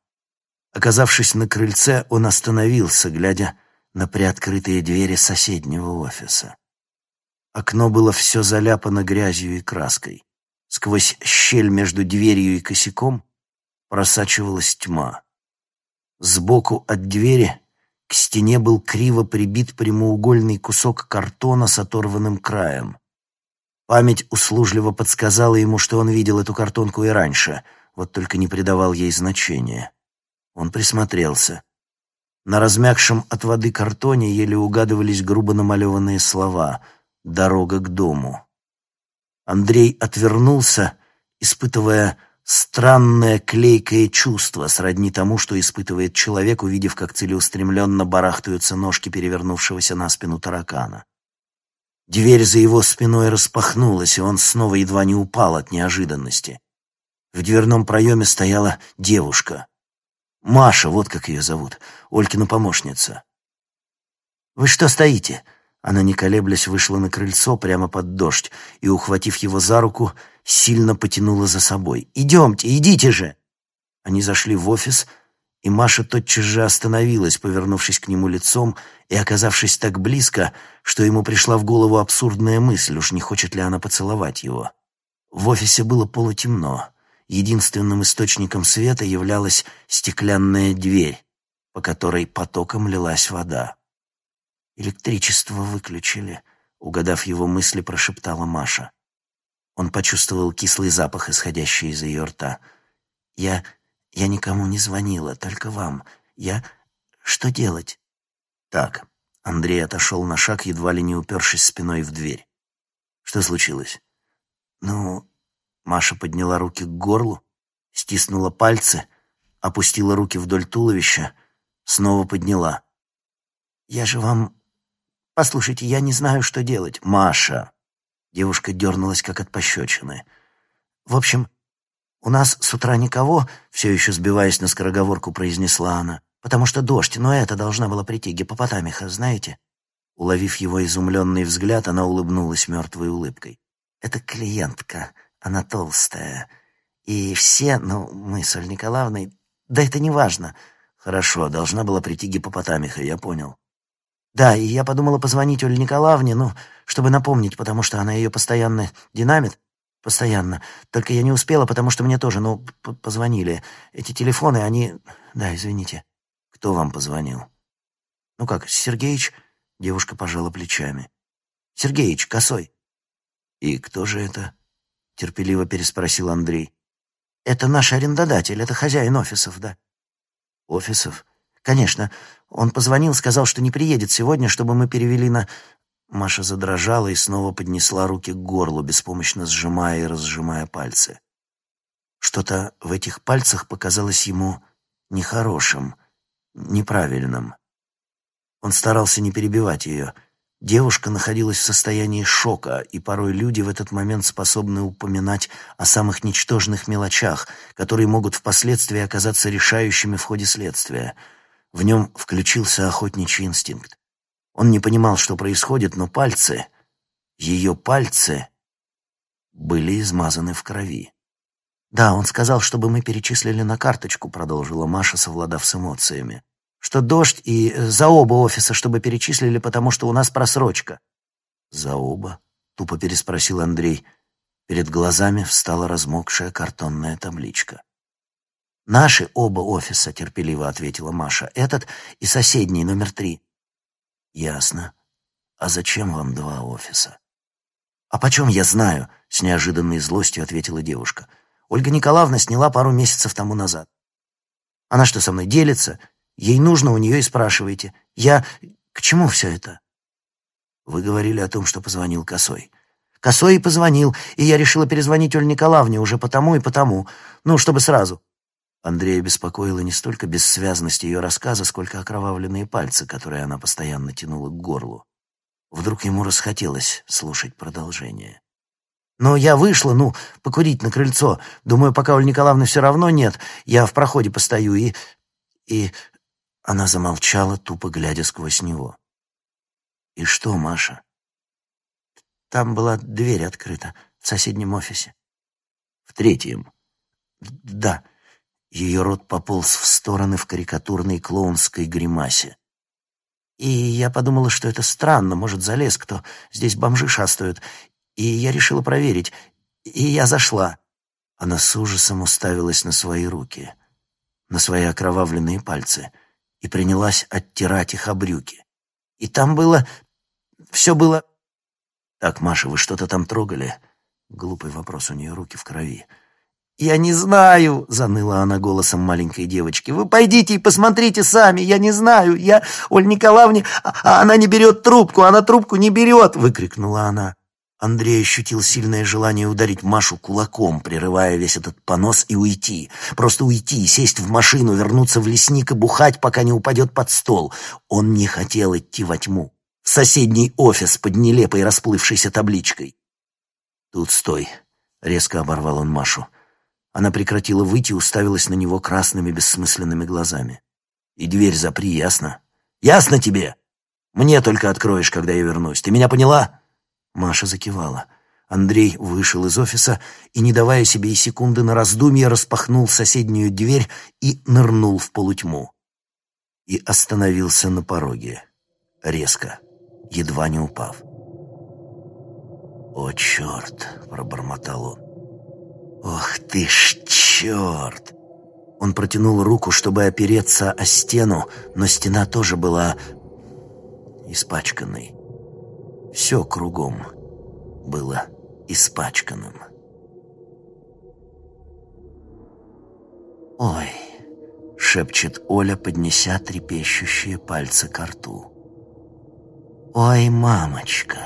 Оказавшись на крыльце, он остановился, глядя на приоткрытые двери соседнего офиса. Окно было все заляпано грязью и краской. Сквозь щель между дверью и косяком просачивалась тьма. Сбоку от двери к стене был криво прибит прямоугольный кусок картона с оторванным краем. Память услужливо подсказала ему, что он видел эту картонку и раньше, вот только не придавал ей значения. Он присмотрелся. На размягшем от воды картоне еле угадывались грубо намалеванные слова «Дорога к дому». Андрей отвернулся, испытывая Странное клейкое чувство, сродни тому, что испытывает человек, увидев, как целеустремленно барахтаются ножки перевернувшегося на спину таракана. Дверь за его спиной распахнулась, и он снова едва не упал от неожиданности. В дверном проеме стояла девушка. Маша, вот как ее зовут, Олькина помощница. «Вы что стоите?» Она, не колеблясь, вышла на крыльцо прямо под дождь и, ухватив его за руку, сильно потянула за собой. «Идемте, идите же!» Они зашли в офис, и Маша тотчас же остановилась, повернувшись к нему лицом и оказавшись так близко, что ему пришла в голову абсурдная мысль, уж не хочет ли она поцеловать его. В офисе было полутемно. Единственным источником света являлась стеклянная дверь, по которой потоком лилась вода. «Электричество выключили», — угадав его мысли, прошептала Маша. Он почувствовал кислый запах, исходящий из ее рта. «Я... я никому не звонила, только вам. Я... что делать?» «Так». Андрей отошел на шаг, едва ли не упершись спиной в дверь. «Что случилось?» «Ну...» Маша подняла руки к горлу, стиснула пальцы, опустила руки вдоль туловища, снова подняла. «Я же вам «Послушайте, я не знаю, что делать». «Маша!» Девушка дернулась, как от пощечины. «В общем, у нас с утра никого», — все еще сбиваясь на скороговорку, произнесла она. «Потому что дождь, но это должна была прийти гипопотамиха, знаете?» Уловив его изумленный взгляд, она улыбнулась мертвой улыбкой. «Это клиентка, она толстая. И все, ну, мы с Оль Николаевной... Да это не важно. Хорошо, должна была прийти гипопотамиха, я понял. Да, и я подумала позвонить Оле Николаевне, ну, чтобы напомнить, потому что она ее постоянно динамит. Постоянно. Только я не успела, потому что мне тоже, ну, позвонили. Эти телефоны, они... Да, извините. Кто вам позвонил? Ну как, Сергеич? Девушка пожала плечами. Сергеич, косой. И кто же это? Терпеливо переспросил Андрей. Это наш арендодатель, это хозяин офисов, да. Офисов? Конечно. Он позвонил, сказал, что не приедет сегодня, чтобы мы перевели на... Маша задрожала и снова поднесла руки к горлу, беспомощно сжимая и разжимая пальцы. Что-то в этих пальцах показалось ему нехорошим, неправильным. Он старался не перебивать ее. Девушка находилась в состоянии шока, и порой люди в этот момент способны упоминать о самых ничтожных мелочах, которые могут впоследствии оказаться решающими в ходе следствия. В нем включился охотничий инстинкт. Он не понимал, что происходит, но пальцы, ее пальцы, были измазаны в крови. «Да, он сказал, чтобы мы перечислили на карточку», — продолжила Маша, совладав с эмоциями. «Что дождь и э, за оба офиса, чтобы перечислили, потому что у нас просрочка». «За оба?» — тупо переспросил Андрей. Перед глазами встала размокшая картонная табличка. «Наши оба офиса», — терпеливо ответила Маша. «Этот и соседний, номер три». «Ясно. А зачем вам два офиса?» «А почем я знаю?» — с неожиданной злостью ответила девушка. «Ольга Николаевна сняла пару месяцев тому назад. Она что, со мной делится? Ей нужно, у нее и спрашиваете. Я... К чему все это?» «Вы говорили о том, что позвонил Косой». «Косой и позвонил, и я решила перезвонить Оле Николаевне уже потому и потому. Ну, чтобы сразу». Андрея беспокоила не столько бессвязность ее рассказа, сколько окровавленные пальцы, которые она постоянно тянула к горлу. Вдруг ему расхотелось слушать продолжение. «Но я вышла, ну, покурить на крыльцо. Думаю, пока Оль Николаевны все равно нет, я в проходе постою и... и...» Она замолчала, тупо глядя сквозь него. «И что, Маша?» «Там была дверь открыта, в соседнем офисе». «В третьем?» «Да». Ее рот пополз в стороны в карикатурной клоунской гримасе. И я подумала, что это странно, может, залез кто, здесь бомжи шастают. И я решила проверить. И я зашла. Она с ужасом уставилась на свои руки, на свои окровавленные пальцы, и принялась оттирать их о брюки. И там было... все было... «Так, Маша, вы что-то там трогали?» Глупый вопрос, у нее руки в крови. «Я не знаю», — заныла она голосом маленькой девочки. «Вы пойдите и посмотрите сами, я не знаю. Я, Оль Николаевне, а, она не берет трубку, она трубку не берет», — выкрикнула она. Андрей ощутил сильное желание ударить Машу кулаком, прерывая весь этот понос и уйти. Просто уйти, сесть в машину, вернуться в лесник и бухать, пока не упадет под стол. Он не хотел идти во тьму. В соседний офис под нелепой расплывшейся табличкой. «Тут стой», — резко оборвал он Машу. Она прекратила выйти и уставилась на него красными бессмысленными глазами. «И дверь запри, ясно? Ясно тебе? Мне только откроешь, когда я вернусь. Ты меня поняла?» Маша закивала. Андрей вышел из офиса и, не давая себе и секунды на раздумье, распахнул соседнюю дверь и нырнул в полутьму. И остановился на пороге. Резко, едва не упав. «О, черт!» — пробормотал он. «Ох ты ж черт!» Он протянул руку, чтобы опереться о стену, но стена тоже была испачканной. Все кругом было испачканным. «Ой!» — шепчет Оля, поднеся трепещущие пальцы к рту. «Ой, мамочка!»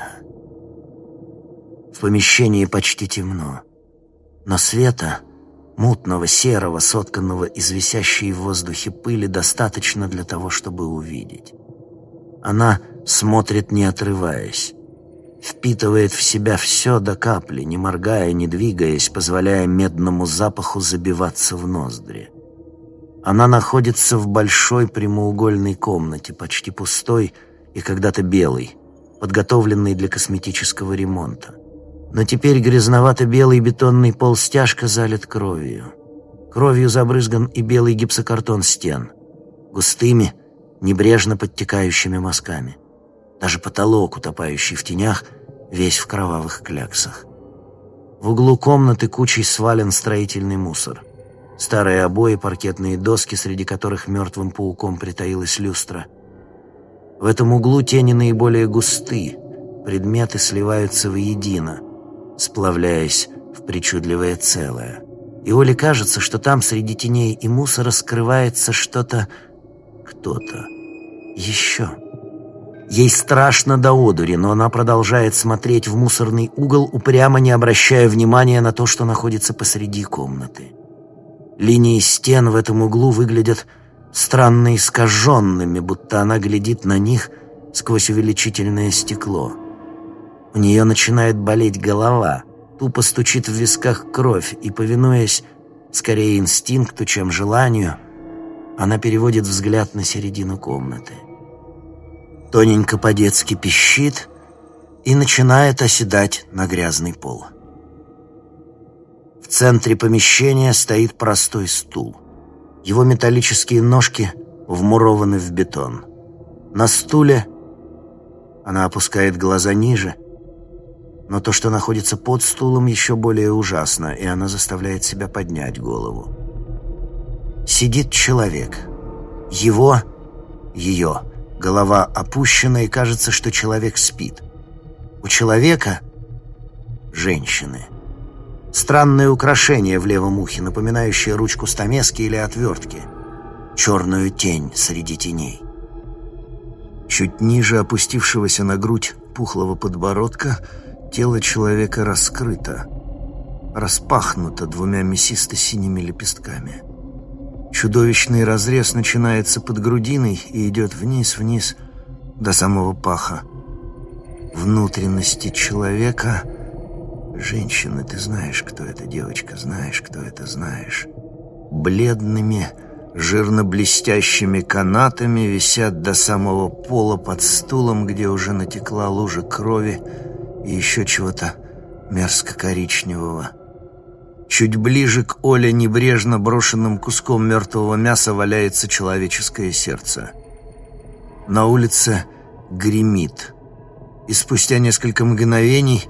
В помещении почти темно. Но света, мутного, серого, сотканного из висящей в воздухе пыли, достаточно для того, чтобы увидеть. Она смотрит, не отрываясь, впитывает в себя все до капли, не моргая, не двигаясь, позволяя медному запаху забиваться в ноздри. Она находится в большой прямоугольной комнате, почти пустой и когда-то белой, подготовленный для косметического ремонта. Но теперь грязновато-белый бетонный пол стяжка залит кровью. Кровью забрызган и белый гипсокартон стен, густыми, небрежно подтекающими мазками. Даже потолок, утопающий в тенях, весь в кровавых кляксах. В углу комнаты кучей свален строительный мусор. Старые обои, паркетные доски, среди которых мертвым пауком притаилась люстра. В этом углу тени наиболее густы, предметы сливаются воедино, сплавляясь в причудливое целое. И Оле кажется, что там среди теней и мусора скрывается что-то, кто-то, еще. Ей страшно до одури, но она продолжает смотреть в мусорный угол, упрямо не обращая внимания на то, что находится посреди комнаты. Линии стен в этом углу выглядят странно искаженными, будто она глядит на них сквозь увеличительное стекло. У нее начинает болеть голова, тупо стучит в висках кровь, и, повинуясь скорее инстинкту, чем желанию, она переводит взгляд на середину комнаты тоненько по-детски пищит и начинает оседать на грязный пол. В центре помещения стоит простой стул. Его металлические ножки вмурованы в бетон. На стуле она опускает глаза ниже, но то, что находится под стулом, еще более ужасно, и она заставляет себя поднять голову. Сидит человек. Его, ее – Голова опущена, и кажется, что человек спит. У человека — женщины. Странное украшение в левом ухе, напоминающее ручку стамески или отвертки. Черную тень среди теней. Чуть ниже опустившегося на грудь пухлого подбородка тело человека раскрыто, распахнуто двумя мясисто-синими лепестками. Чудовищный разрез начинается под грудиной и идет вниз-вниз до самого паха. Внутренности человека... Женщины, ты знаешь, кто это, девочка, знаешь, кто это, знаешь. Бледными, жирно-блестящими канатами висят до самого пола под стулом, где уже натекла лужа крови и еще чего-то мерзко-коричневого. Чуть ближе к Оле небрежно брошенным куском мертвого мяса валяется человеческое сердце. На улице гремит. И спустя несколько мгновений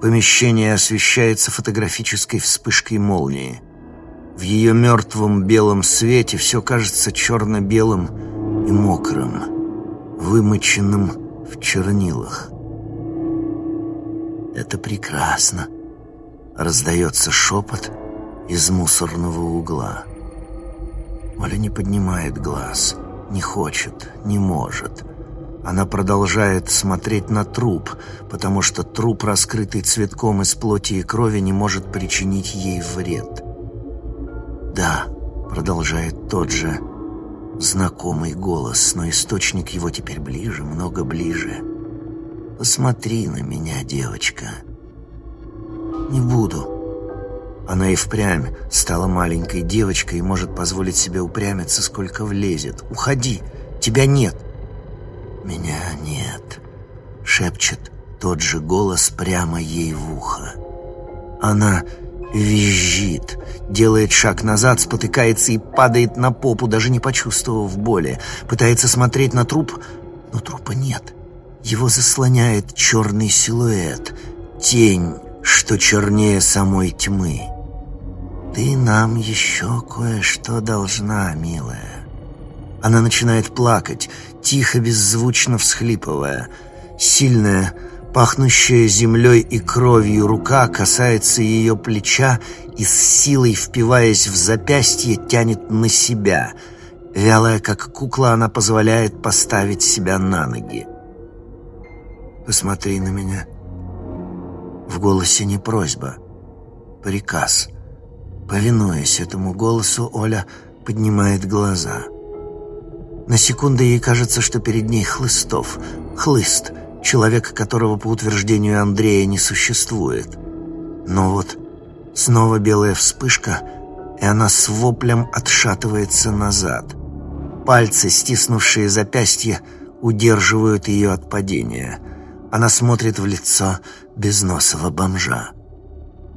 помещение освещается фотографической вспышкой молнии. В ее мертвом белом свете все кажется черно-белым и мокрым, вымоченным в чернилах. Это прекрасно. Раздается шепот из мусорного угла. Оля не поднимает глаз, не хочет, не может. Она продолжает смотреть на труп, потому что труп, раскрытый цветком из плоти и крови, не может причинить ей вред. «Да», — продолжает тот же знакомый голос, но источник его теперь ближе, много ближе. «Посмотри на меня, девочка». «Не буду». Она и впрямь стала маленькой девочкой и может позволить себе упрямиться, сколько влезет. «Уходи! Тебя нет!» «Меня нет», — шепчет тот же голос прямо ей в ухо. Она визжит, делает шаг назад, спотыкается и падает на попу, даже не почувствовав боли. Пытается смотреть на труп, но трупа нет. Его заслоняет черный силуэт, тень, что чернее самой тьмы. Ты нам еще кое-что должна, милая. Она начинает плакать, тихо, беззвучно всхлипывая. Сильная, пахнущая землей и кровью рука касается ее плеча и с силой, впиваясь в запястье, тянет на себя. Вялая, как кукла, она позволяет поставить себя на ноги. «Посмотри на меня», в голосе не просьба, приказ. Повинуясь этому голосу, Оля поднимает глаза. На секунду ей кажется, что перед ней Хлыстов. Хлыст, человек, которого, по утверждению Андрея, не существует. Но вот снова белая вспышка, и она с воплем отшатывается назад. Пальцы, стиснувшие запястье, удерживают ее от падения — Она смотрит в лицо безносого бомжа.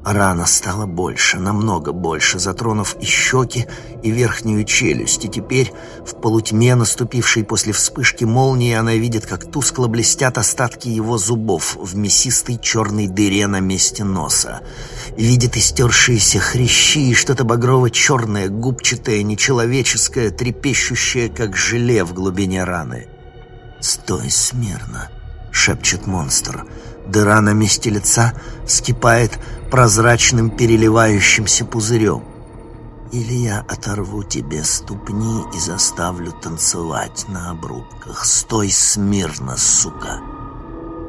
Рана стала больше, намного больше, затронув и щеки, и верхнюю челюсть. И теперь, в полутьме, наступившей после вспышки молнии, она видит, как тускло блестят остатки его зубов в мясистой черной дыре на месте носа. Видит истершиеся хрящи и что-то багрово-черное, губчатое, нечеловеческое, трепещущее, как желе в глубине раны. «Стой смирно!» — шепчет монстр. Дыра на месте лица вскипает прозрачным переливающимся пузырем. Или я оторву тебе ступни и заставлю танцевать на обрубках. Стой смирно, сука!»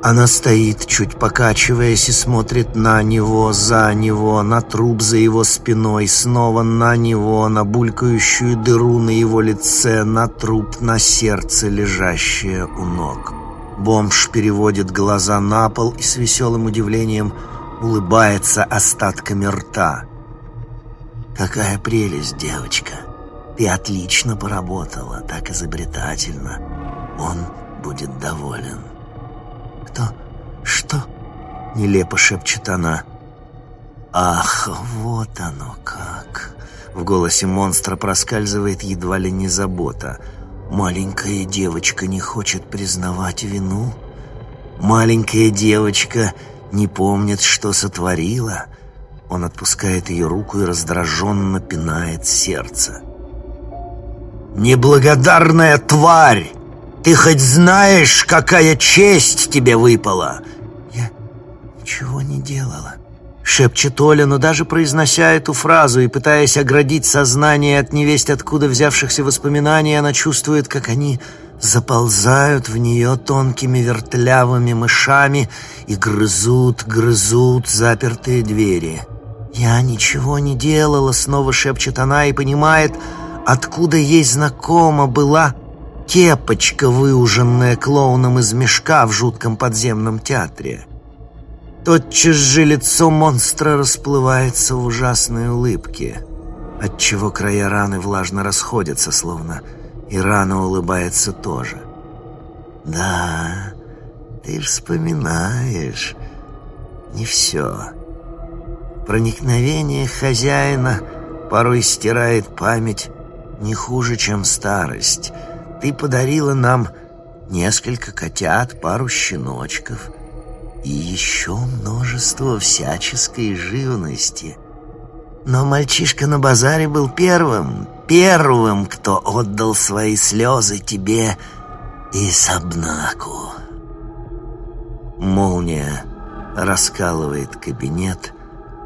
Она стоит, чуть покачиваясь, и смотрит на него, за него, на труп за его спиной, снова на него, на булькающую дыру на его лице, на труп, на сердце, лежащее у ног. Бомж переводит глаза на пол и с веселым удивлением улыбается остатками рта. «Какая прелесть, девочка! Ты отлично поработала, так изобретательно. Он будет доволен». «Кто? Что?» — нелепо шепчет она. «Ах, вот оно как!» В голосе монстра проскальзывает едва ли не забота — Маленькая девочка не хочет признавать вину. Маленькая девочка не помнит, что сотворила. Он отпускает ее руку и раздраженно пинает сердце. «Неблагодарная тварь! Ты хоть знаешь, какая честь тебе выпала?» «Я ничего не делала», Шепчет Оля, но даже произнося эту фразу и пытаясь оградить сознание от невесть откуда взявшихся воспоминаний, она чувствует, как они заползают в нее тонкими вертлявыми мышами и грызут, грызут запертые двери. «Я ничего не делала», — снова шепчет она и понимает, откуда ей знакома была кепочка, выуженная клоуном из мешка в жутком подземном театре. Тотчас же лицо монстра расплывается в ужасной улыбке, отчего края раны влажно расходятся, словно и рана улыбается тоже. «Да, ты вспоминаешь не все. Проникновение хозяина порой стирает память не хуже, чем старость. Ты подарила нам несколько котят, пару щеночков» и еще множество всяческой живности. Но мальчишка на базаре был первым, первым, кто отдал свои слезы тебе и Сабнаку. Молния раскалывает кабинет,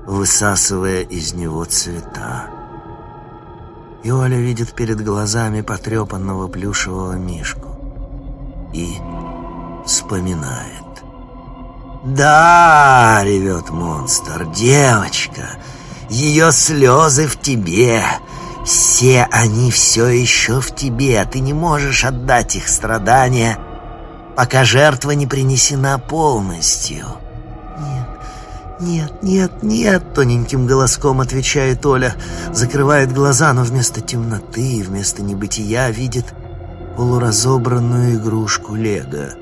высасывая из него цвета. И Оля видит перед глазами потрепанного плюшевого мишку и вспоминает. «Да!» — ревет монстр. «Девочка, ее слезы в тебе. Все они все еще в тебе. Ты не можешь отдать их страдания, пока жертва не принесена полностью». «Нет, нет, нет, нет!» — тоненьким голоском отвечает Оля. Закрывает глаза, но вместо темноты, вместо небытия видит полуразобранную игрушку Лего.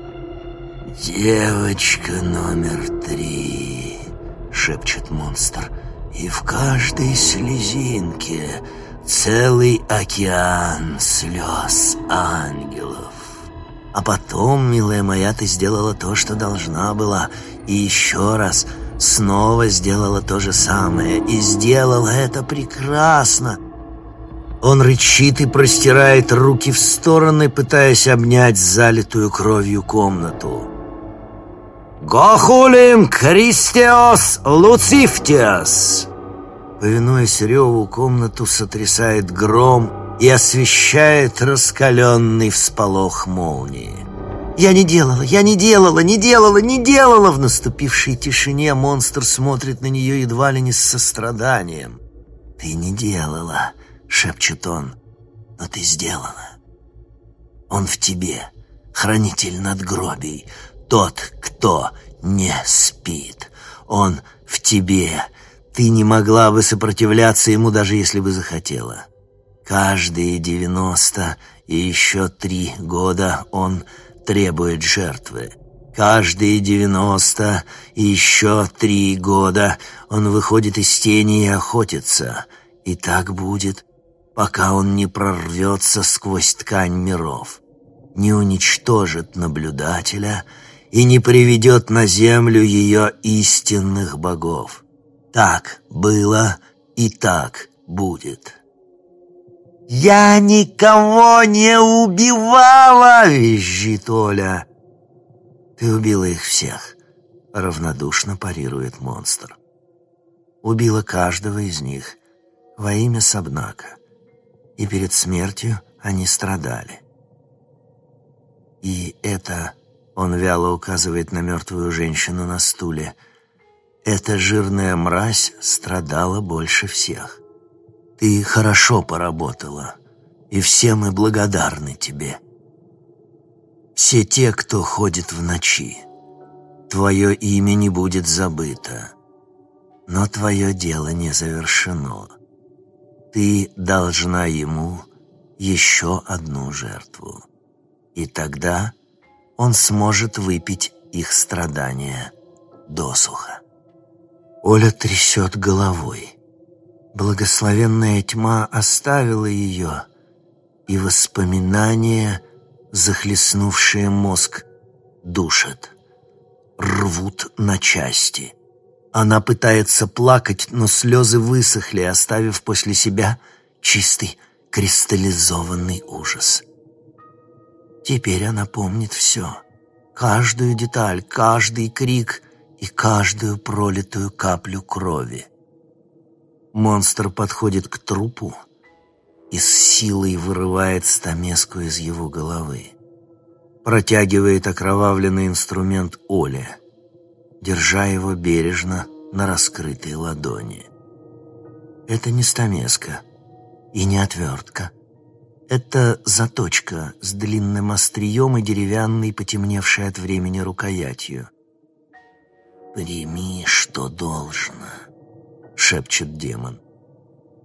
«Девочка номер три», — шепчет монстр, «и в каждой слезинке целый океан слез ангелов. А потом, милая моя, ты сделала то, что должна была, и еще раз снова сделала то же самое, и сделала это прекрасно». Он рычит и простирает руки в стороны, пытаясь обнять залитую кровью комнату. «Гохулим Кристиос Луцифтиас!» Повинуясь реву, комнату сотрясает гром и освещает раскаленный всполох молнии. «Я не делала, я не делала, не делала, не делала!» В наступившей тишине монстр смотрит на нее едва ли не с состраданием. «Ты не делала», — шепчет он, — «но ты сделала. Он в тебе, хранитель надгробий, тот, кто не спит. Он в тебе. Ты не могла бы сопротивляться ему, даже если бы захотела. Каждые девяносто и еще три года он требует жертвы. Каждые девяносто и еще три года он выходит из тени и охотится. И так будет, пока он не прорвется сквозь ткань миров, не уничтожит наблюдателя и не приведет на землю ее истинных богов. Так было и так будет. «Я никого не убивала!» — визжит Оля. «Ты убила их всех», — равнодушно парирует монстр. Убила каждого из них во имя Сабнака, и перед смертью они страдали. И это, он вяло указывает на мертвую женщину на стуле, эта жирная мразь страдала больше всех. Ты хорошо поработала, и все мы благодарны тебе. Все те, кто ходит в ночи. Твое имя не будет забыто, но твое дело не завершено. Ты должна ему еще одну жертву, и тогда он сможет выпить их страдания досуха. Оля трясет головой. Благословенная тьма оставила ее, и воспоминания, захлестнувшие мозг, душат, рвут на части. Она пытается плакать, но слезы высохли, оставив после себя чистый кристаллизованный ужас. Теперь она помнит все, каждую деталь, каждый крик и каждую пролитую каплю крови. Монстр подходит к трупу и с силой вырывает стамеску из его головы. Протягивает окровавленный инструмент Оле, держа его бережно на раскрытой ладони. Это не стамеска и не отвертка. Это заточка с длинным острием и деревянной, потемневшей от времени рукоятью. «Прими, что должно», шепчет демон.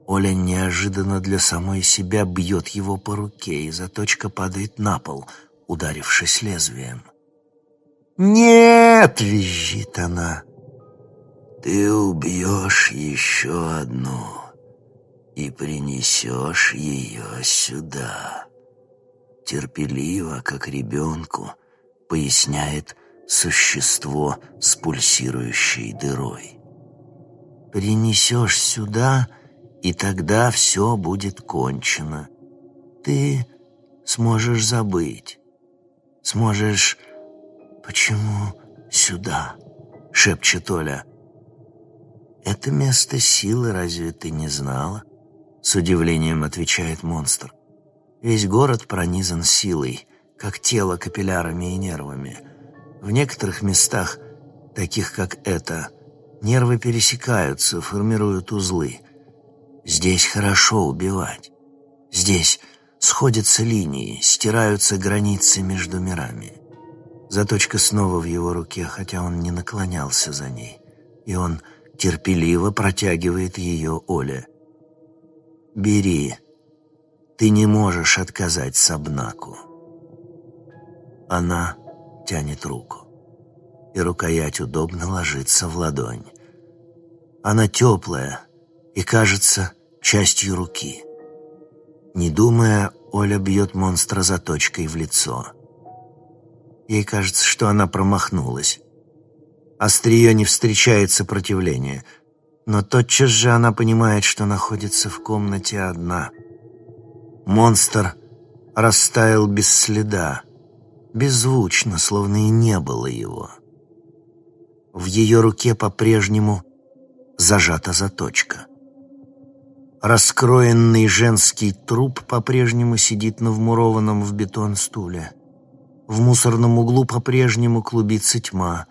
Оля неожиданно для самой себя бьет его по руке, и заточка падает на пол, ударившись лезвием. «Нет!» — визжит она. «Ты убьешь еще одну и принесешь ее сюда». Терпеливо, как ребенку, поясняет существо с пульсирующей дырой принесешь сюда, и тогда все будет кончено. Ты сможешь забыть, сможешь... Почему сюда? Шепчет Оля. Это место силы, разве ты не знала? С удивлением отвечает монстр. Весь город пронизан силой, как тело капиллярами и нервами. В некоторых местах, таких как это, Нервы пересекаются, формируют узлы. Здесь хорошо убивать. Здесь сходятся линии, стираются границы между мирами. Заточка снова в его руке, хотя он не наклонялся за ней. И он терпеливо протягивает ее Оле. «Бери. Ты не можешь отказать Сабнаку». Она тянет руку, и рукоять удобно ложится в ладонь. Она теплая и кажется частью руки. Не думая, Оля бьет монстра заточкой в лицо. Ей кажется, что она промахнулась. Острие не встречает сопротивления, но тотчас же она понимает, что находится в комнате одна. Монстр растаял без следа, беззвучно, словно и не было его. В ее руке по-прежнему зажата заточка. Раскроенный женский труп по-прежнему сидит на вмурованном в бетон стуле. В мусорном углу по-прежнему клубится тьма.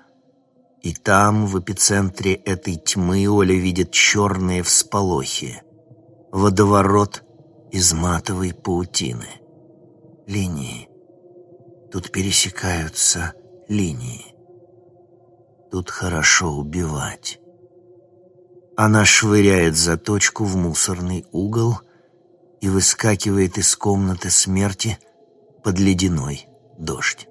И там, в эпицентре этой тьмы, Оля видит черные всполохи. Водоворот из матовой паутины. Линии. Тут пересекаются линии. Тут хорошо убивать. Она швыряет заточку в мусорный угол и выскакивает из комнаты смерти под ледяной дождь.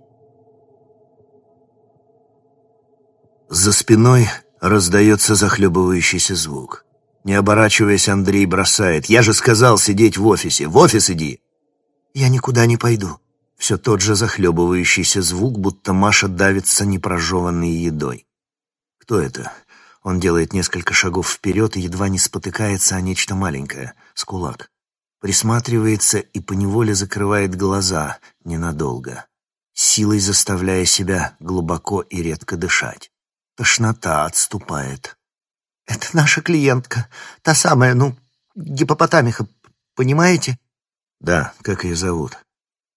За спиной раздается захлебывающийся звук. Не оборачиваясь, Андрей бросает. «Я же сказал сидеть в офисе! В офис иди!» «Я никуда не пойду». Все тот же захлебывающийся звук, будто Маша давится непрожеванной едой. «Кто это?» Он делает несколько шагов вперед и едва не спотыкается о нечто маленькое, с кулак. Присматривается и поневоле закрывает глаза ненадолго, силой заставляя себя глубоко и редко дышать. Тошнота отступает. «Это наша клиентка, та самая, ну, гипопотамиха, понимаете?» «Да, как ее зовут?»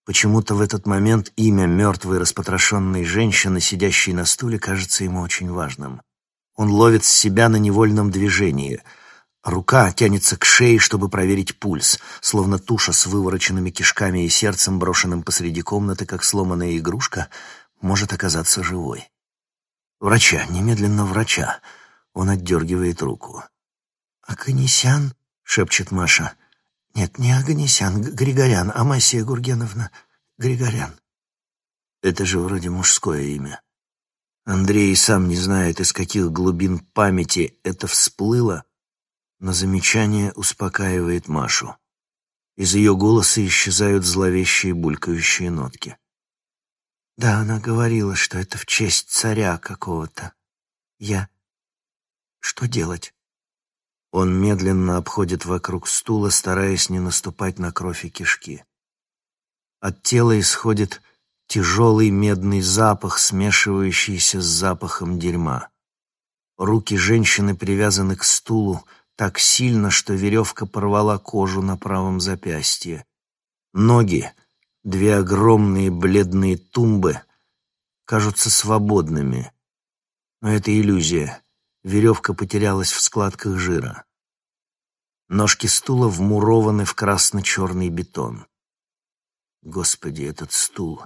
Почему-то в этот момент имя мертвой распотрошенной женщины, сидящей на стуле, кажется ему очень важным. Он ловит себя на невольном движении. Рука тянется к шее, чтобы проверить пульс, словно туша с вывороченными кишками и сердцем, брошенным посреди комнаты, как сломанная игрушка, может оказаться живой. «Врача, немедленно врача!» Он отдергивает руку. «Аганесян?» — шепчет Маша. «Нет, не Аганесян, Григорян, Амасия Гургеновна Григорян». Это же вроде мужское имя. Андрей сам не знает, из каких глубин памяти это всплыло, но замечание успокаивает Машу. Из ее голоса исчезают зловещие булькающие нотки. Да, она говорила, что это в честь царя какого-то. Я... Что делать? Он медленно обходит вокруг стула, стараясь не наступать на кровь и кишки. От тела исходит тяжелый медный запах, смешивающийся с запахом дерьма. Руки женщины привязаны к стулу так сильно, что веревка порвала кожу на правом запястье. Ноги, две огромные бледные тумбы, кажутся свободными. Но это иллюзия. Веревка потерялась в складках жира. Ножки стула вмурованы в красно-черный бетон. Господи, этот стул!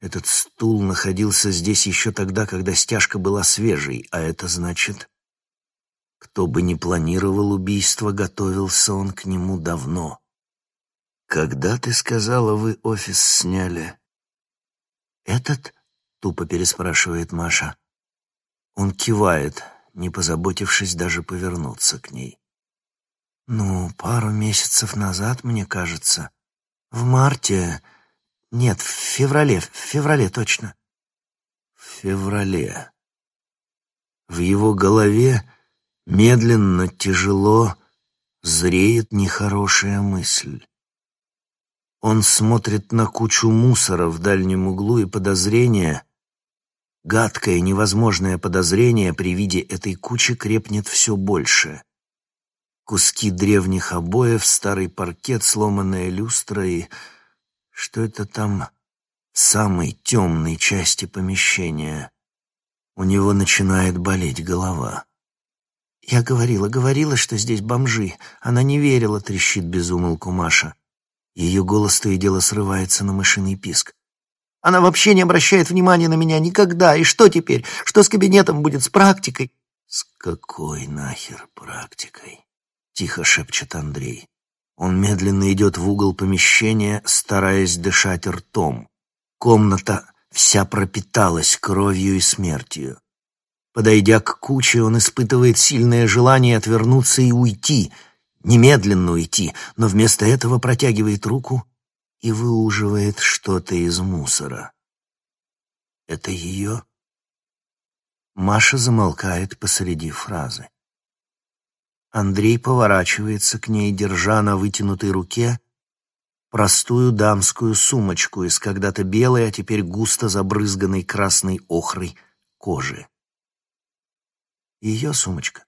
Этот стул находился здесь еще тогда, когда стяжка была свежей, а это значит... Кто бы ни планировал убийство, готовился он к нему давно. «Когда, ты сказала, вы офис сняли?» «Этот?» — тупо переспрашивает Маша. Он кивает, не позаботившись даже повернуться к ней. «Ну, пару месяцев назад, мне кажется. В марте нет, в феврале, в феврале точно. В феврале. В его голове медленно, тяжело зреет нехорошая мысль. Он смотрит на кучу мусора в дальнем углу, и подозрение, гадкое, невозможное подозрение при виде этой кучи крепнет все больше. Куски древних обоев, старый паркет, сломанная люстра и что это там в самой темной части помещения. У него начинает болеть голова. «Я говорила, говорила, что здесь бомжи. Она не верила», — трещит безумолку Маша. Ее голос то и дело срывается на мышиный писк. «Она вообще не обращает внимания на меня никогда. И что теперь? Что с кабинетом будет, с практикой?» «С какой нахер практикой?» — тихо шепчет Андрей. Он медленно идет в угол помещения, стараясь дышать ртом. Комната вся пропиталась кровью и смертью. Подойдя к куче, он испытывает сильное желание отвернуться и уйти, немедленно уйти, но вместо этого протягивает руку и выуживает что-то из мусора. Это ее? Маша замолкает посреди фразы. Андрей поворачивается к ней, держа на вытянутой руке простую дамскую сумочку из когда-то белой, а теперь густо забрызганной красной охрой кожи. Ее сумочка.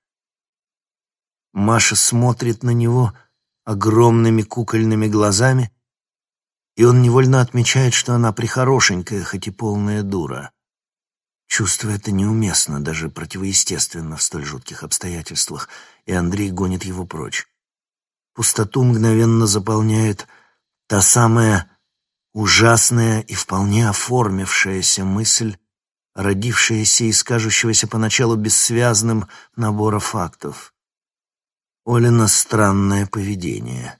Маша смотрит на него огромными кукольными глазами, и он невольно отмечает, что она прихорошенькая, хоть и полная дура. Чувство это неуместно, даже противоестественно в столь жутких обстоятельствах, и Андрей гонит его прочь. Пустоту мгновенно заполняет та самая ужасная и вполне оформившаяся мысль, родившаяся из кажущегося поначалу бессвязным набора фактов. Олина странное поведение,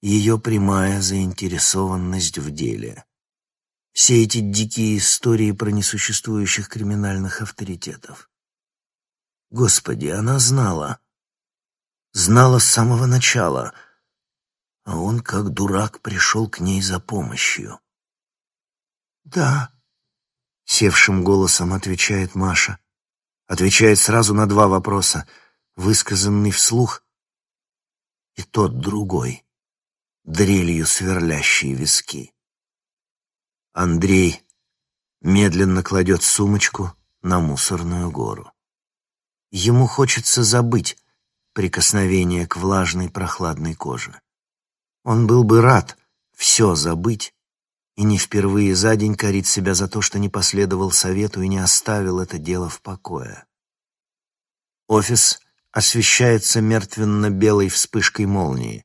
ее прямая заинтересованность в деле — все эти дикие истории про несуществующих криминальных авторитетов. Господи, она знала. Знала с самого начала. А он, как дурак, пришел к ней за помощью. «Да», — севшим голосом отвечает Маша. Отвечает сразу на два вопроса, высказанный вслух и тот другой, дрелью сверлящие виски. Андрей медленно кладет сумочку на мусорную гору. Ему хочется забыть прикосновение к влажной прохладной коже. Он был бы рад все забыть и не впервые за день корить себя за то, что не последовал совету и не оставил это дело в покое. Офис освещается мертвенно-белой вспышкой молнии.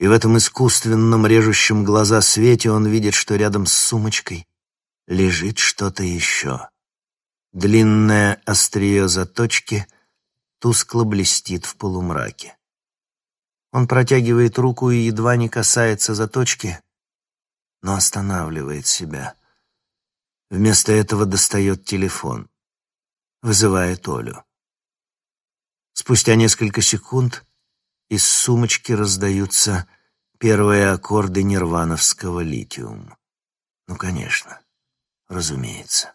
И в этом искусственном режущем глаза свете он видит, что рядом с сумочкой лежит что-то еще. Длинное острие заточки тускло блестит в полумраке. Он протягивает руку и едва не касается заточки, но останавливает себя. Вместо этого достает телефон. Вызывает Олю. Спустя несколько секунд из сумочки раздаются первые аккорды нирвановского литиум. Ну, конечно, разумеется.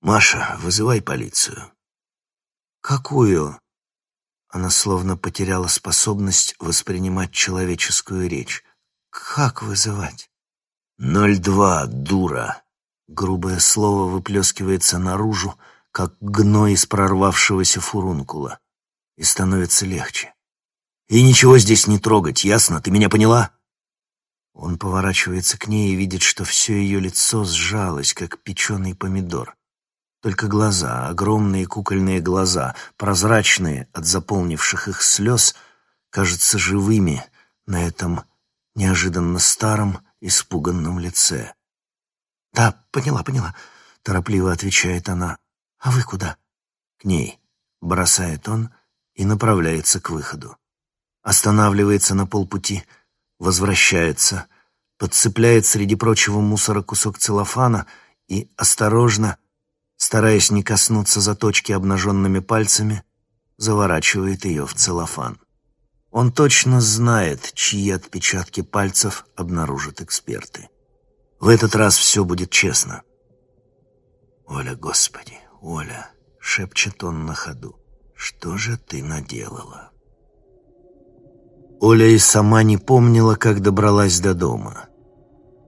«Маша, вызывай полицию». «Какую?» Она словно потеряла способность воспринимать человеческую речь. «Как вызывать?» «Ноль два, дура!» Грубое слово выплескивается наружу, как гной из прорвавшегося фурункула, и становится легче. «И ничего здесь не трогать, ясно? Ты меня поняла?» Он поворачивается к ней и видит, что все ее лицо сжалось, как печеный помидор. Только глаза, огромные кукольные глаза, прозрачные от заполнивших их слез, кажутся живыми на этом неожиданно старом, испуганном лице. «Да, поняла, поняла», — торопливо отвечает она. «А вы куда?» «К ней», — бросает он и направляется к выходу. Останавливается на полпути, возвращается, подцепляет среди прочего мусора кусок целлофана и осторожно, стараясь не коснуться заточки обнаженными пальцами, заворачивает ее в целлофан. Он точно знает, чьи отпечатки пальцев обнаружат эксперты. В этот раз все будет честно. «Оля, Господи, Оля!» — шепчет он на ходу. «Что же ты наделала?» Оля и сама не помнила, как добралась до дома.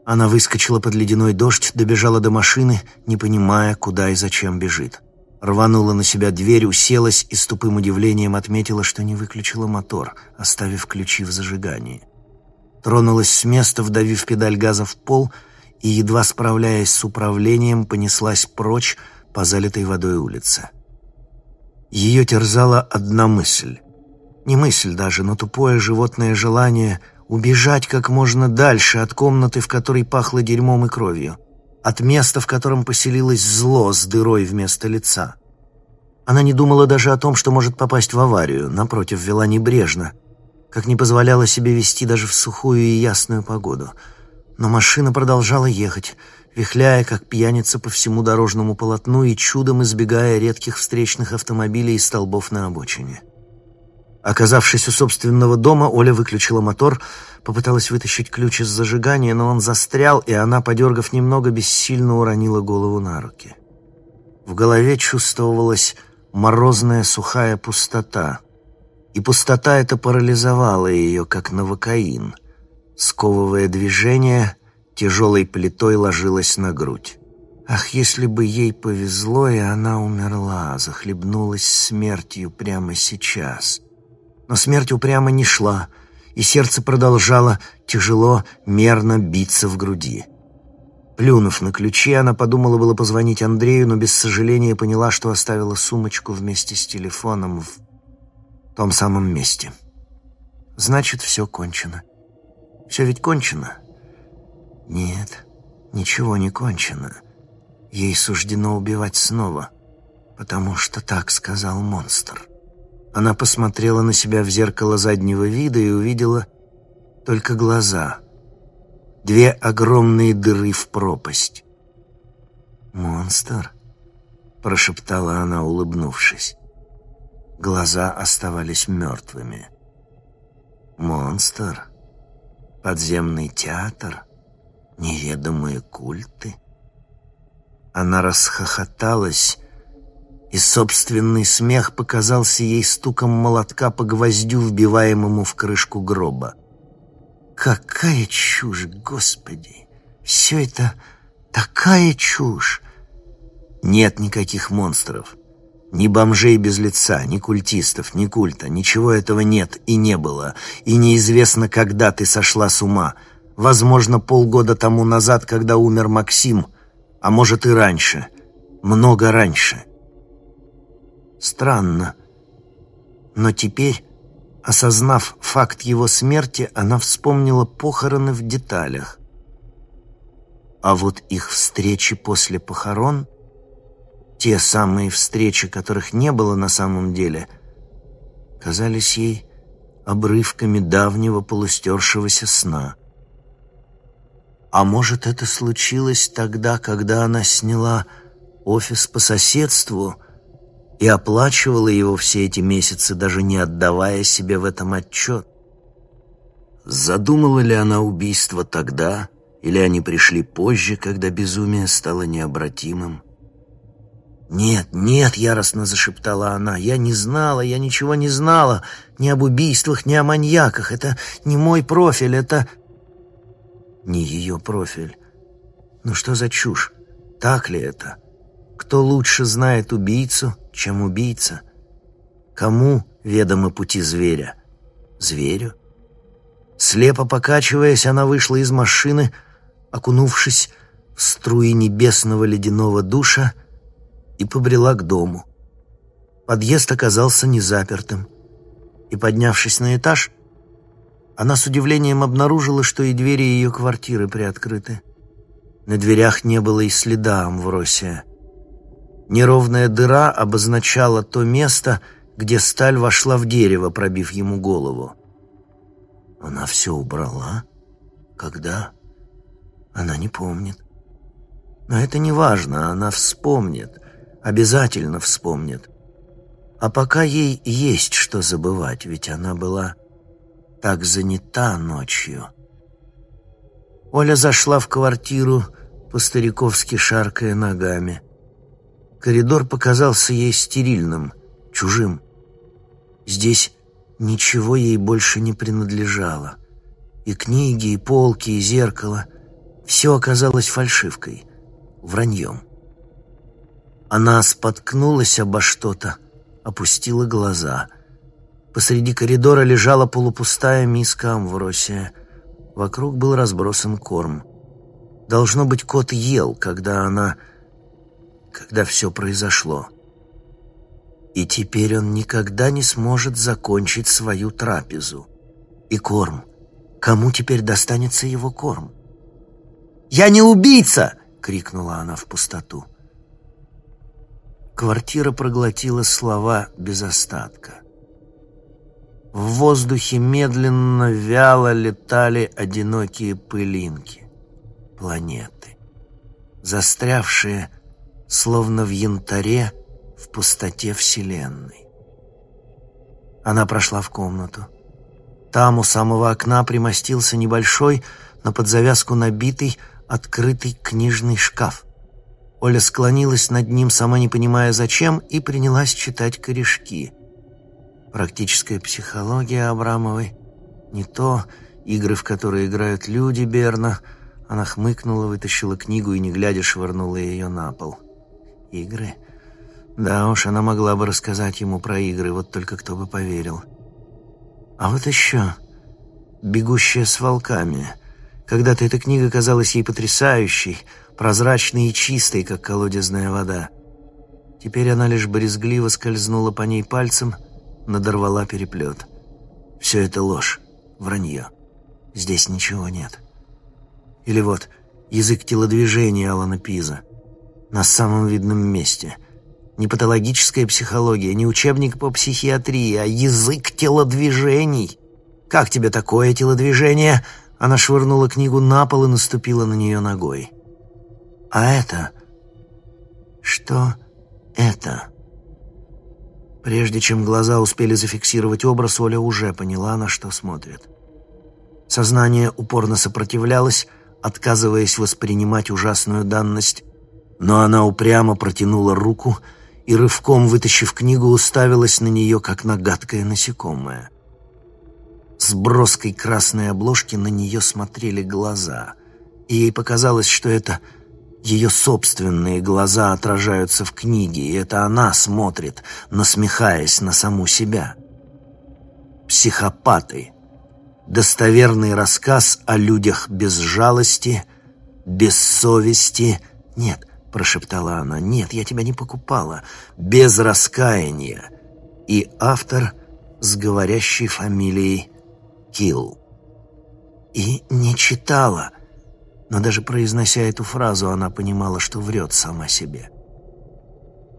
Она выскочила под ледяной дождь, добежала до машины, не понимая, куда и зачем бежит. Рванула на себя дверь, уселась и с тупым удивлением отметила, что не выключила мотор, оставив ключи в зажигании. Тронулась с места, вдавив педаль газа в пол, и, едва справляясь с управлением, понеслась прочь по залитой водой улице. Ее терзала одна мысль. Не мысль даже, но тупое животное желание убежать как можно дальше от комнаты, в которой пахло дерьмом и кровью от места, в котором поселилось зло с дырой вместо лица. Она не думала даже о том, что может попасть в аварию, напротив, вела небрежно, как не позволяла себе вести даже в сухую и ясную погоду. Но машина продолжала ехать, вихляя, как пьяница по всему дорожному полотну и чудом избегая редких встречных автомобилей и столбов на обочине. Оказавшись у собственного дома, Оля выключила мотор, попыталась вытащить ключ из зажигания, но он застрял, и она, подергав немного, бессильно уронила голову на руки. В голове чувствовалась морозная сухая пустота, и пустота эта парализовала ее, как новокаин. Сковывая движение, тяжелой плитой ложилась на грудь. Ах, если бы ей повезло, и она умерла, захлебнулась смертью прямо сейчас — но смерть упрямо не шла, и сердце продолжало тяжело, мерно биться в груди. Плюнув на ключи, она подумала было позвонить Андрею, но без сожаления поняла, что оставила сумочку вместе с телефоном в том самом месте. Значит, все кончено. Все ведь кончено? Нет, ничего не кончено. Ей суждено убивать снова, потому что так сказал монстр. Она посмотрела на себя в зеркало заднего вида и увидела только глаза. Две огромные дыры в пропасть. «Монстр?» — прошептала она, улыбнувшись. Глаза оставались мертвыми. «Монстр? Подземный театр? Неведомые культы?» Она расхохоталась, и собственный смех показался ей стуком молотка по гвоздю, вбиваемому в крышку гроба. «Какая чушь, Господи! Все это такая чушь!» Нет никаких монстров. Ни бомжей без лица, ни культистов, ни культа. Ничего этого нет и не было. И неизвестно, когда ты сошла с ума. Возможно, полгода тому назад, когда умер Максим. А может и раньше. Много раньше. Странно. Но теперь, осознав факт его смерти, она вспомнила похороны в деталях. А вот их встречи после похорон — те самые встречи, которых не было на самом деле, казались ей обрывками давнего полустершегося сна. А может, это случилось тогда, когда она сняла офис по соседству и оплачивала его все эти месяцы, даже не отдавая себе в этом отчет? Задумала ли она убийство тогда, или они пришли позже, когда безумие стало необратимым? «Нет, нет!» — яростно зашептала она. «Я не знала, я ничего не знала. Ни об убийствах, ни о маньяках. Это не мой профиль, это...» «Не ее профиль. Ну что за чушь? Так ли это? Кто лучше знает убийцу, чем убийца? Кому ведомы пути зверя? Зверю?» Слепо покачиваясь, она вышла из машины, окунувшись в струи небесного ледяного душа, и побрела к дому. Подъезд оказался незапертым, и, поднявшись на этаж, она с удивлением обнаружила, что и двери ее квартиры приоткрыты. На дверях не было и следа Амвросия. Неровная дыра обозначала то место, где сталь вошла в дерево, пробив ему голову. Она все убрала? Когда? Она не помнит. Но это не важно, она вспомнит обязательно вспомнит. А пока ей есть что забывать, ведь она была так занята ночью. Оля зашла в квартиру, по-стариковски шаркая ногами. Коридор показался ей стерильным, чужим. Здесь ничего ей больше не принадлежало. И книги, и полки, и зеркало — все оказалось фальшивкой, враньем. Она споткнулась обо что-то, опустила глаза. Посреди коридора лежала полупустая миска амвросия. Вокруг был разбросан корм. Должно быть, кот ел, когда она... когда все произошло. И теперь он никогда не сможет закончить свою трапезу. И корм. Кому теперь достанется его корм? «Я не убийца!» — крикнула она в пустоту. Квартира проглотила слова без остатка. В воздухе медленно, вяло летали одинокие пылинки. Планеты, застрявшие, словно в янтаре, в пустоте Вселенной. Она прошла в комнату. Там у самого окна примостился небольшой, на подзавязку набитый, открытый книжный шкаф. Оля склонилась над ним, сама не понимая зачем, и принялась читать корешки. Практическая психология Абрамовой. Не то, игры, в которые играют люди, Берна. Она хмыкнула, вытащила книгу и, не глядя, швырнула ее на пол. Игры? Да уж, она могла бы рассказать ему про игры, вот только кто бы поверил. А вот еще «Бегущая с волками». Когда-то эта книга казалась ей потрясающей — прозрачной и чистой, как колодезная вода. Теперь она лишь брезгливо скользнула по ней пальцем, надорвала переплет. Все это ложь, вранье. Здесь ничего нет. Или вот язык телодвижения Алана Пиза. На самом видном месте. Не патологическая психология, не учебник по психиатрии, а язык телодвижений. Как тебе такое телодвижение? Она швырнула книгу на пол и наступила на нее ногой. «А это? Что это?» Прежде чем глаза успели зафиксировать образ, Оля уже поняла, на что смотрит. Сознание упорно сопротивлялось, отказываясь воспринимать ужасную данность, но она упрямо протянула руку и, рывком вытащив книгу, уставилась на нее, как на гадкое насекомое. С броской красной обложки на нее смотрели глаза, и ей показалось, что это ее собственные глаза отражаются в книге, и это она смотрит, насмехаясь на саму себя. Психопаты. Достоверный рассказ о людях без жалости, без совести. Нет, прошептала она, нет, я тебя не покупала. Без раскаяния. И автор с говорящей фамилией Килл. И не читала но даже произнося эту фразу, она понимала, что врет сама себе.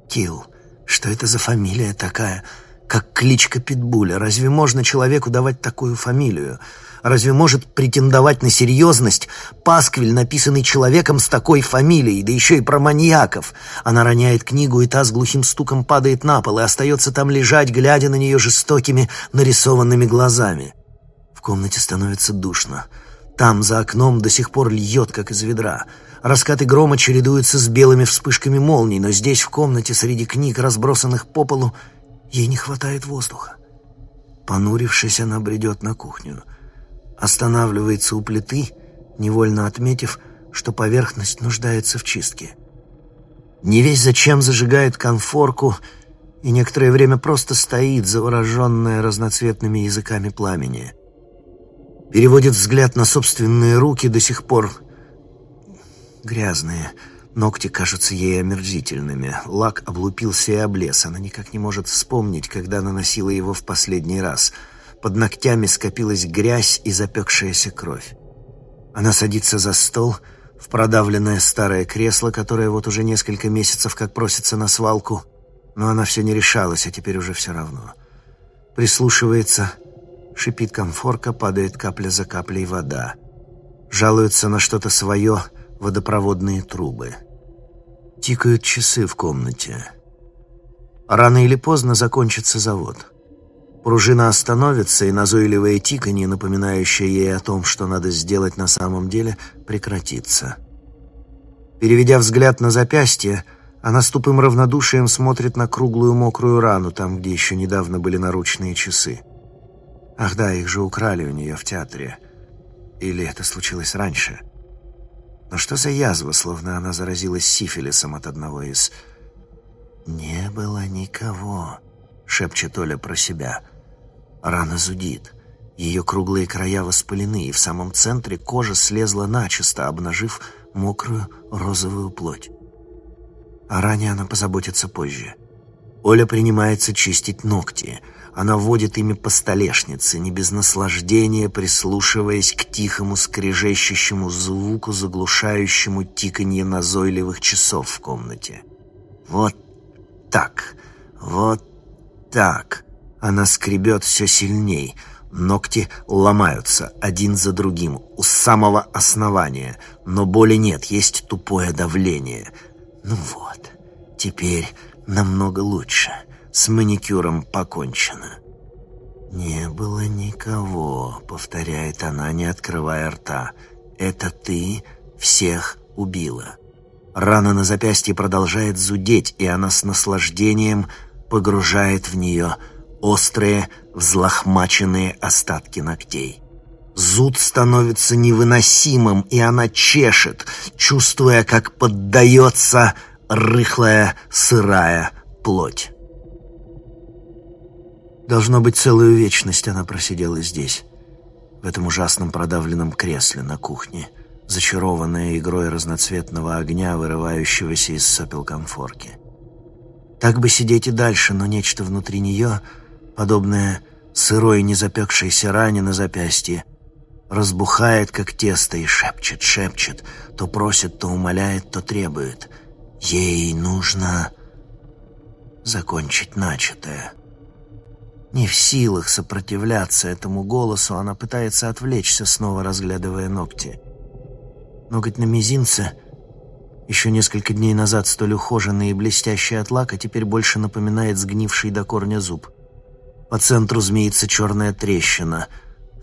Килл. Что это за фамилия такая? Как кличка Питбуля. Разве можно человеку давать такую фамилию? Разве может претендовать на серьезность пасквиль, написанный человеком с такой фамилией, да еще и про маньяков? Она роняет книгу, и та с глухим стуком падает на пол и остается там лежать, глядя на нее жестокими нарисованными глазами. В комнате становится душно. Там, за окном, до сих пор льет, как из ведра. Раскаты грома чередуются с белыми вспышками молний, но здесь, в комнате, среди книг, разбросанных по полу, ей не хватает воздуха. Понурившись, она бредет на кухню. Останавливается у плиты, невольно отметив, что поверхность нуждается в чистке. Не весь зачем зажигает конфорку и некоторое время просто стоит, завороженная разноцветными языками пламени — Переводит взгляд на собственные руки, до сих пор грязные. Ногти кажутся ей омерзительными. Лак облупился и облез. Она никак не может вспомнить, когда наносила его в последний раз. Под ногтями скопилась грязь и запекшаяся кровь. Она садится за стол в продавленное старое кресло, которое вот уже несколько месяцев как просится на свалку. Но она все не решалась, а теперь уже все равно. Прислушивается Шипит конфорка, падает капля за каплей вода. Жалуются на что-то свое водопроводные трубы. Тикают часы в комнате. Рано или поздно закончится завод. Пружина остановится, и назойливое тиканье, напоминающее ей о том, что надо сделать на самом деле, прекратится. Переведя взгляд на запястье, она с тупым равнодушием смотрит на круглую мокрую рану, там, где еще недавно были наручные часы. Ах да, их же украли у нее в театре. Или это случилось раньше? Но что за язва, словно она заразилась сифилисом от одного из... «Не было никого», — шепчет Оля про себя. Рана зудит. Ее круглые края воспалены, и в самом центре кожа слезла начисто, обнажив мокрую розовую плоть. О ране она позаботится позже. Оля принимается чистить ногти — она водит ими по столешнице, не без наслаждения прислушиваясь к тихому скрежещущему звуку, заглушающему тиканье назойливых часов в комнате. Вот так, вот так. Она скребет все сильней. Ногти ломаются один за другим, у самого основания. Но боли нет, есть тупое давление. Ну вот, теперь намного лучше. С маникюром покончено. «Не было никого», — повторяет она, не открывая рта. «Это ты всех убила». Рана на запястье продолжает зудеть, и она с наслаждением погружает в нее острые, взлохмаченные остатки ногтей. Зуд становится невыносимым, и она чешет, чувствуя, как поддается рыхлая сырая плоть. Должно быть, целую вечность она просидела здесь, в этом ужасном продавленном кресле на кухне, зачарованная игрой разноцветного огня, вырывающегося из сопел конфорки. Так бы сидеть и дальше, но нечто внутри нее, подобное сырой незапекшейся ране на запястье, разбухает, как тесто, и шепчет, шепчет, то просит, то умоляет, то требует. Ей нужно закончить начатое. Не в силах сопротивляться этому голосу, она пытается отвлечься, снова разглядывая ногти. Ноготь на мизинце, еще несколько дней назад столь ухоженный и блестящий от лака, теперь больше напоминает сгнивший до корня зуб. По центру змеится черная трещина.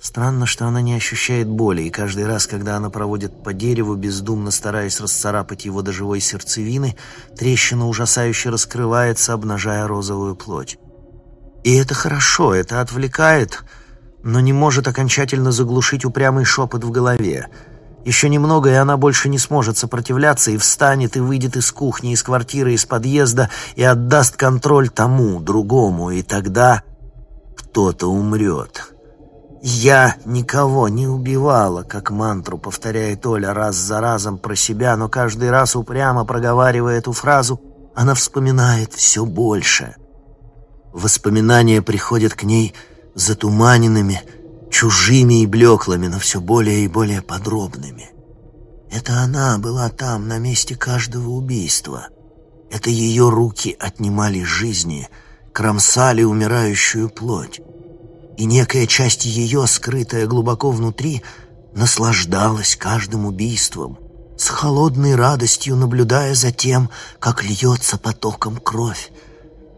Странно, что она не ощущает боли, и каждый раз, когда она проводит по дереву, бездумно стараясь расцарапать его до живой сердцевины, трещина ужасающе раскрывается, обнажая розовую плоть. И это хорошо, это отвлекает, но не может окончательно заглушить упрямый шепот в голове. Еще немного, и она больше не сможет сопротивляться, и встанет, и выйдет из кухни, из квартиры, из подъезда, и отдаст контроль тому, другому, и тогда кто-то умрет. «Я никого не убивала», как мантру повторяет Оля раз за разом про себя, но каждый раз упрямо проговаривая эту фразу, она вспоминает все больше — Воспоминания приходят к ней затуманенными, чужими и блеклыми, но все более и более подробными. Это она была там, на месте каждого убийства. Это ее руки отнимали жизни, кромсали умирающую плоть. И некая часть ее, скрытая глубоко внутри, наслаждалась каждым убийством, с холодной радостью наблюдая за тем, как льется потоком кровь,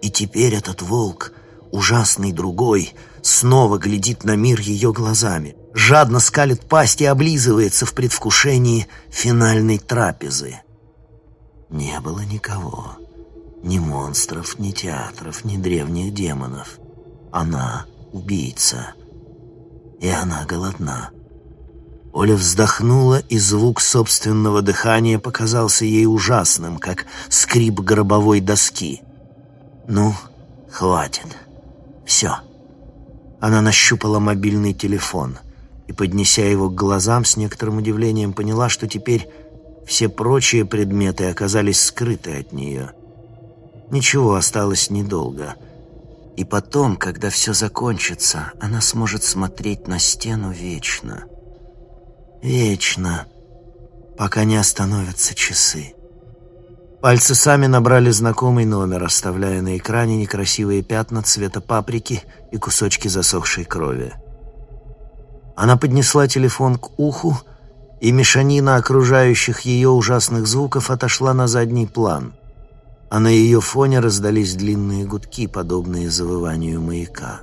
и теперь этот волк, ужасный другой, снова глядит на мир ее глазами, жадно скалит пасть и облизывается в предвкушении финальной трапезы. Не было никого, ни монстров, ни театров, ни древних демонов. Она убийца, и она голодна. Оля вздохнула, и звук собственного дыхания показался ей ужасным, как скрип гробовой доски — «Ну, хватит. Все». Она нащупала мобильный телефон и, поднеся его к глазам, с некоторым удивлением поняла, что теперь все прочие предметы оказались скрыты от нее. Ничего осталось недолго. И потом, когда все закончится, она сможет смотреть на стену вечно. Вечно, пока не остановятся часы. Пальцы сами набрали знакомый номер, оставляя на экране некрасивые пятна цвета паприки и кусочки засохшей крови. Она поднесла телефон к уху, и мешанина окружающих ее ужасных звуков отошла на задний план, а на ее фоне раздались длинные гудки, подобные завыванию маяка.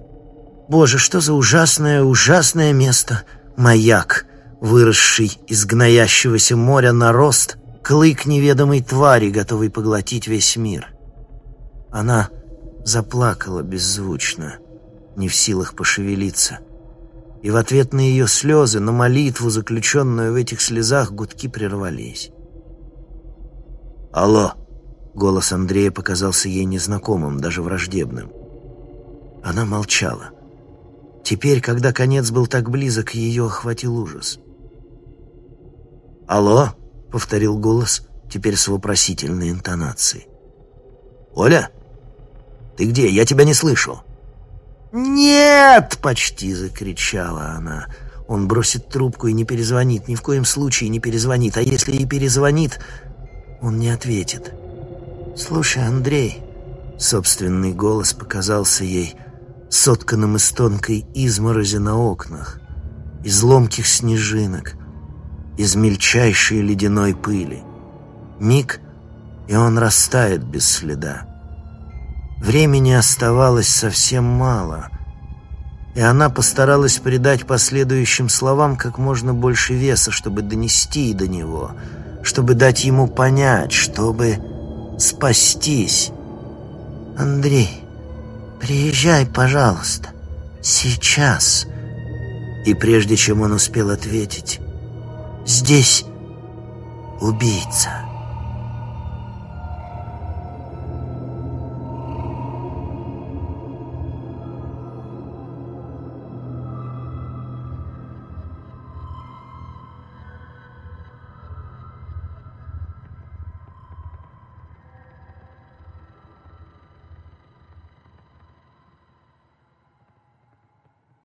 «Боже, что за ужасное, ужасное место! Маяк, выросший из гноящегося моря на рост — клык неведомой твари, готовый поглотить весь мир. Она заплакала беззвучно, не в силах пошевелиться. И в ответ на ее слезы, на молитву, заключенную в этих слезах, гудки прервались. «Алло!» — голос Андрея показался ей незнакомым, даже враждебным. Она молчала. Теперь, когда конец был так близок, ее охватил ужас. «Алло!» — повторил голос, теперь с вопросительной интонацией. «Оля, ты где? Я тебя не слышу». «Нет!» — почти закричала она. Он бросит трубку и не перезвонит, ни в коем случае не перезвонит. А если и перезвонит, он не ответит. «Слушай, Андрей...» Собственный голос показался ей сотканным из тонкой изморози на окнах, из ломких снежинок — из мельчайшей ледяной пыли. Миг, и он растает без следа. Времени оставалось совсем мало, и она постаралась придать последующим словам как можно больше веса, чтобы донести до него, чтобы дать ему понять, чтобы спастись. «Андрей, приезжай, пожалуйста, сейчас». И прежде чем он успел ответить, Здесь убийца.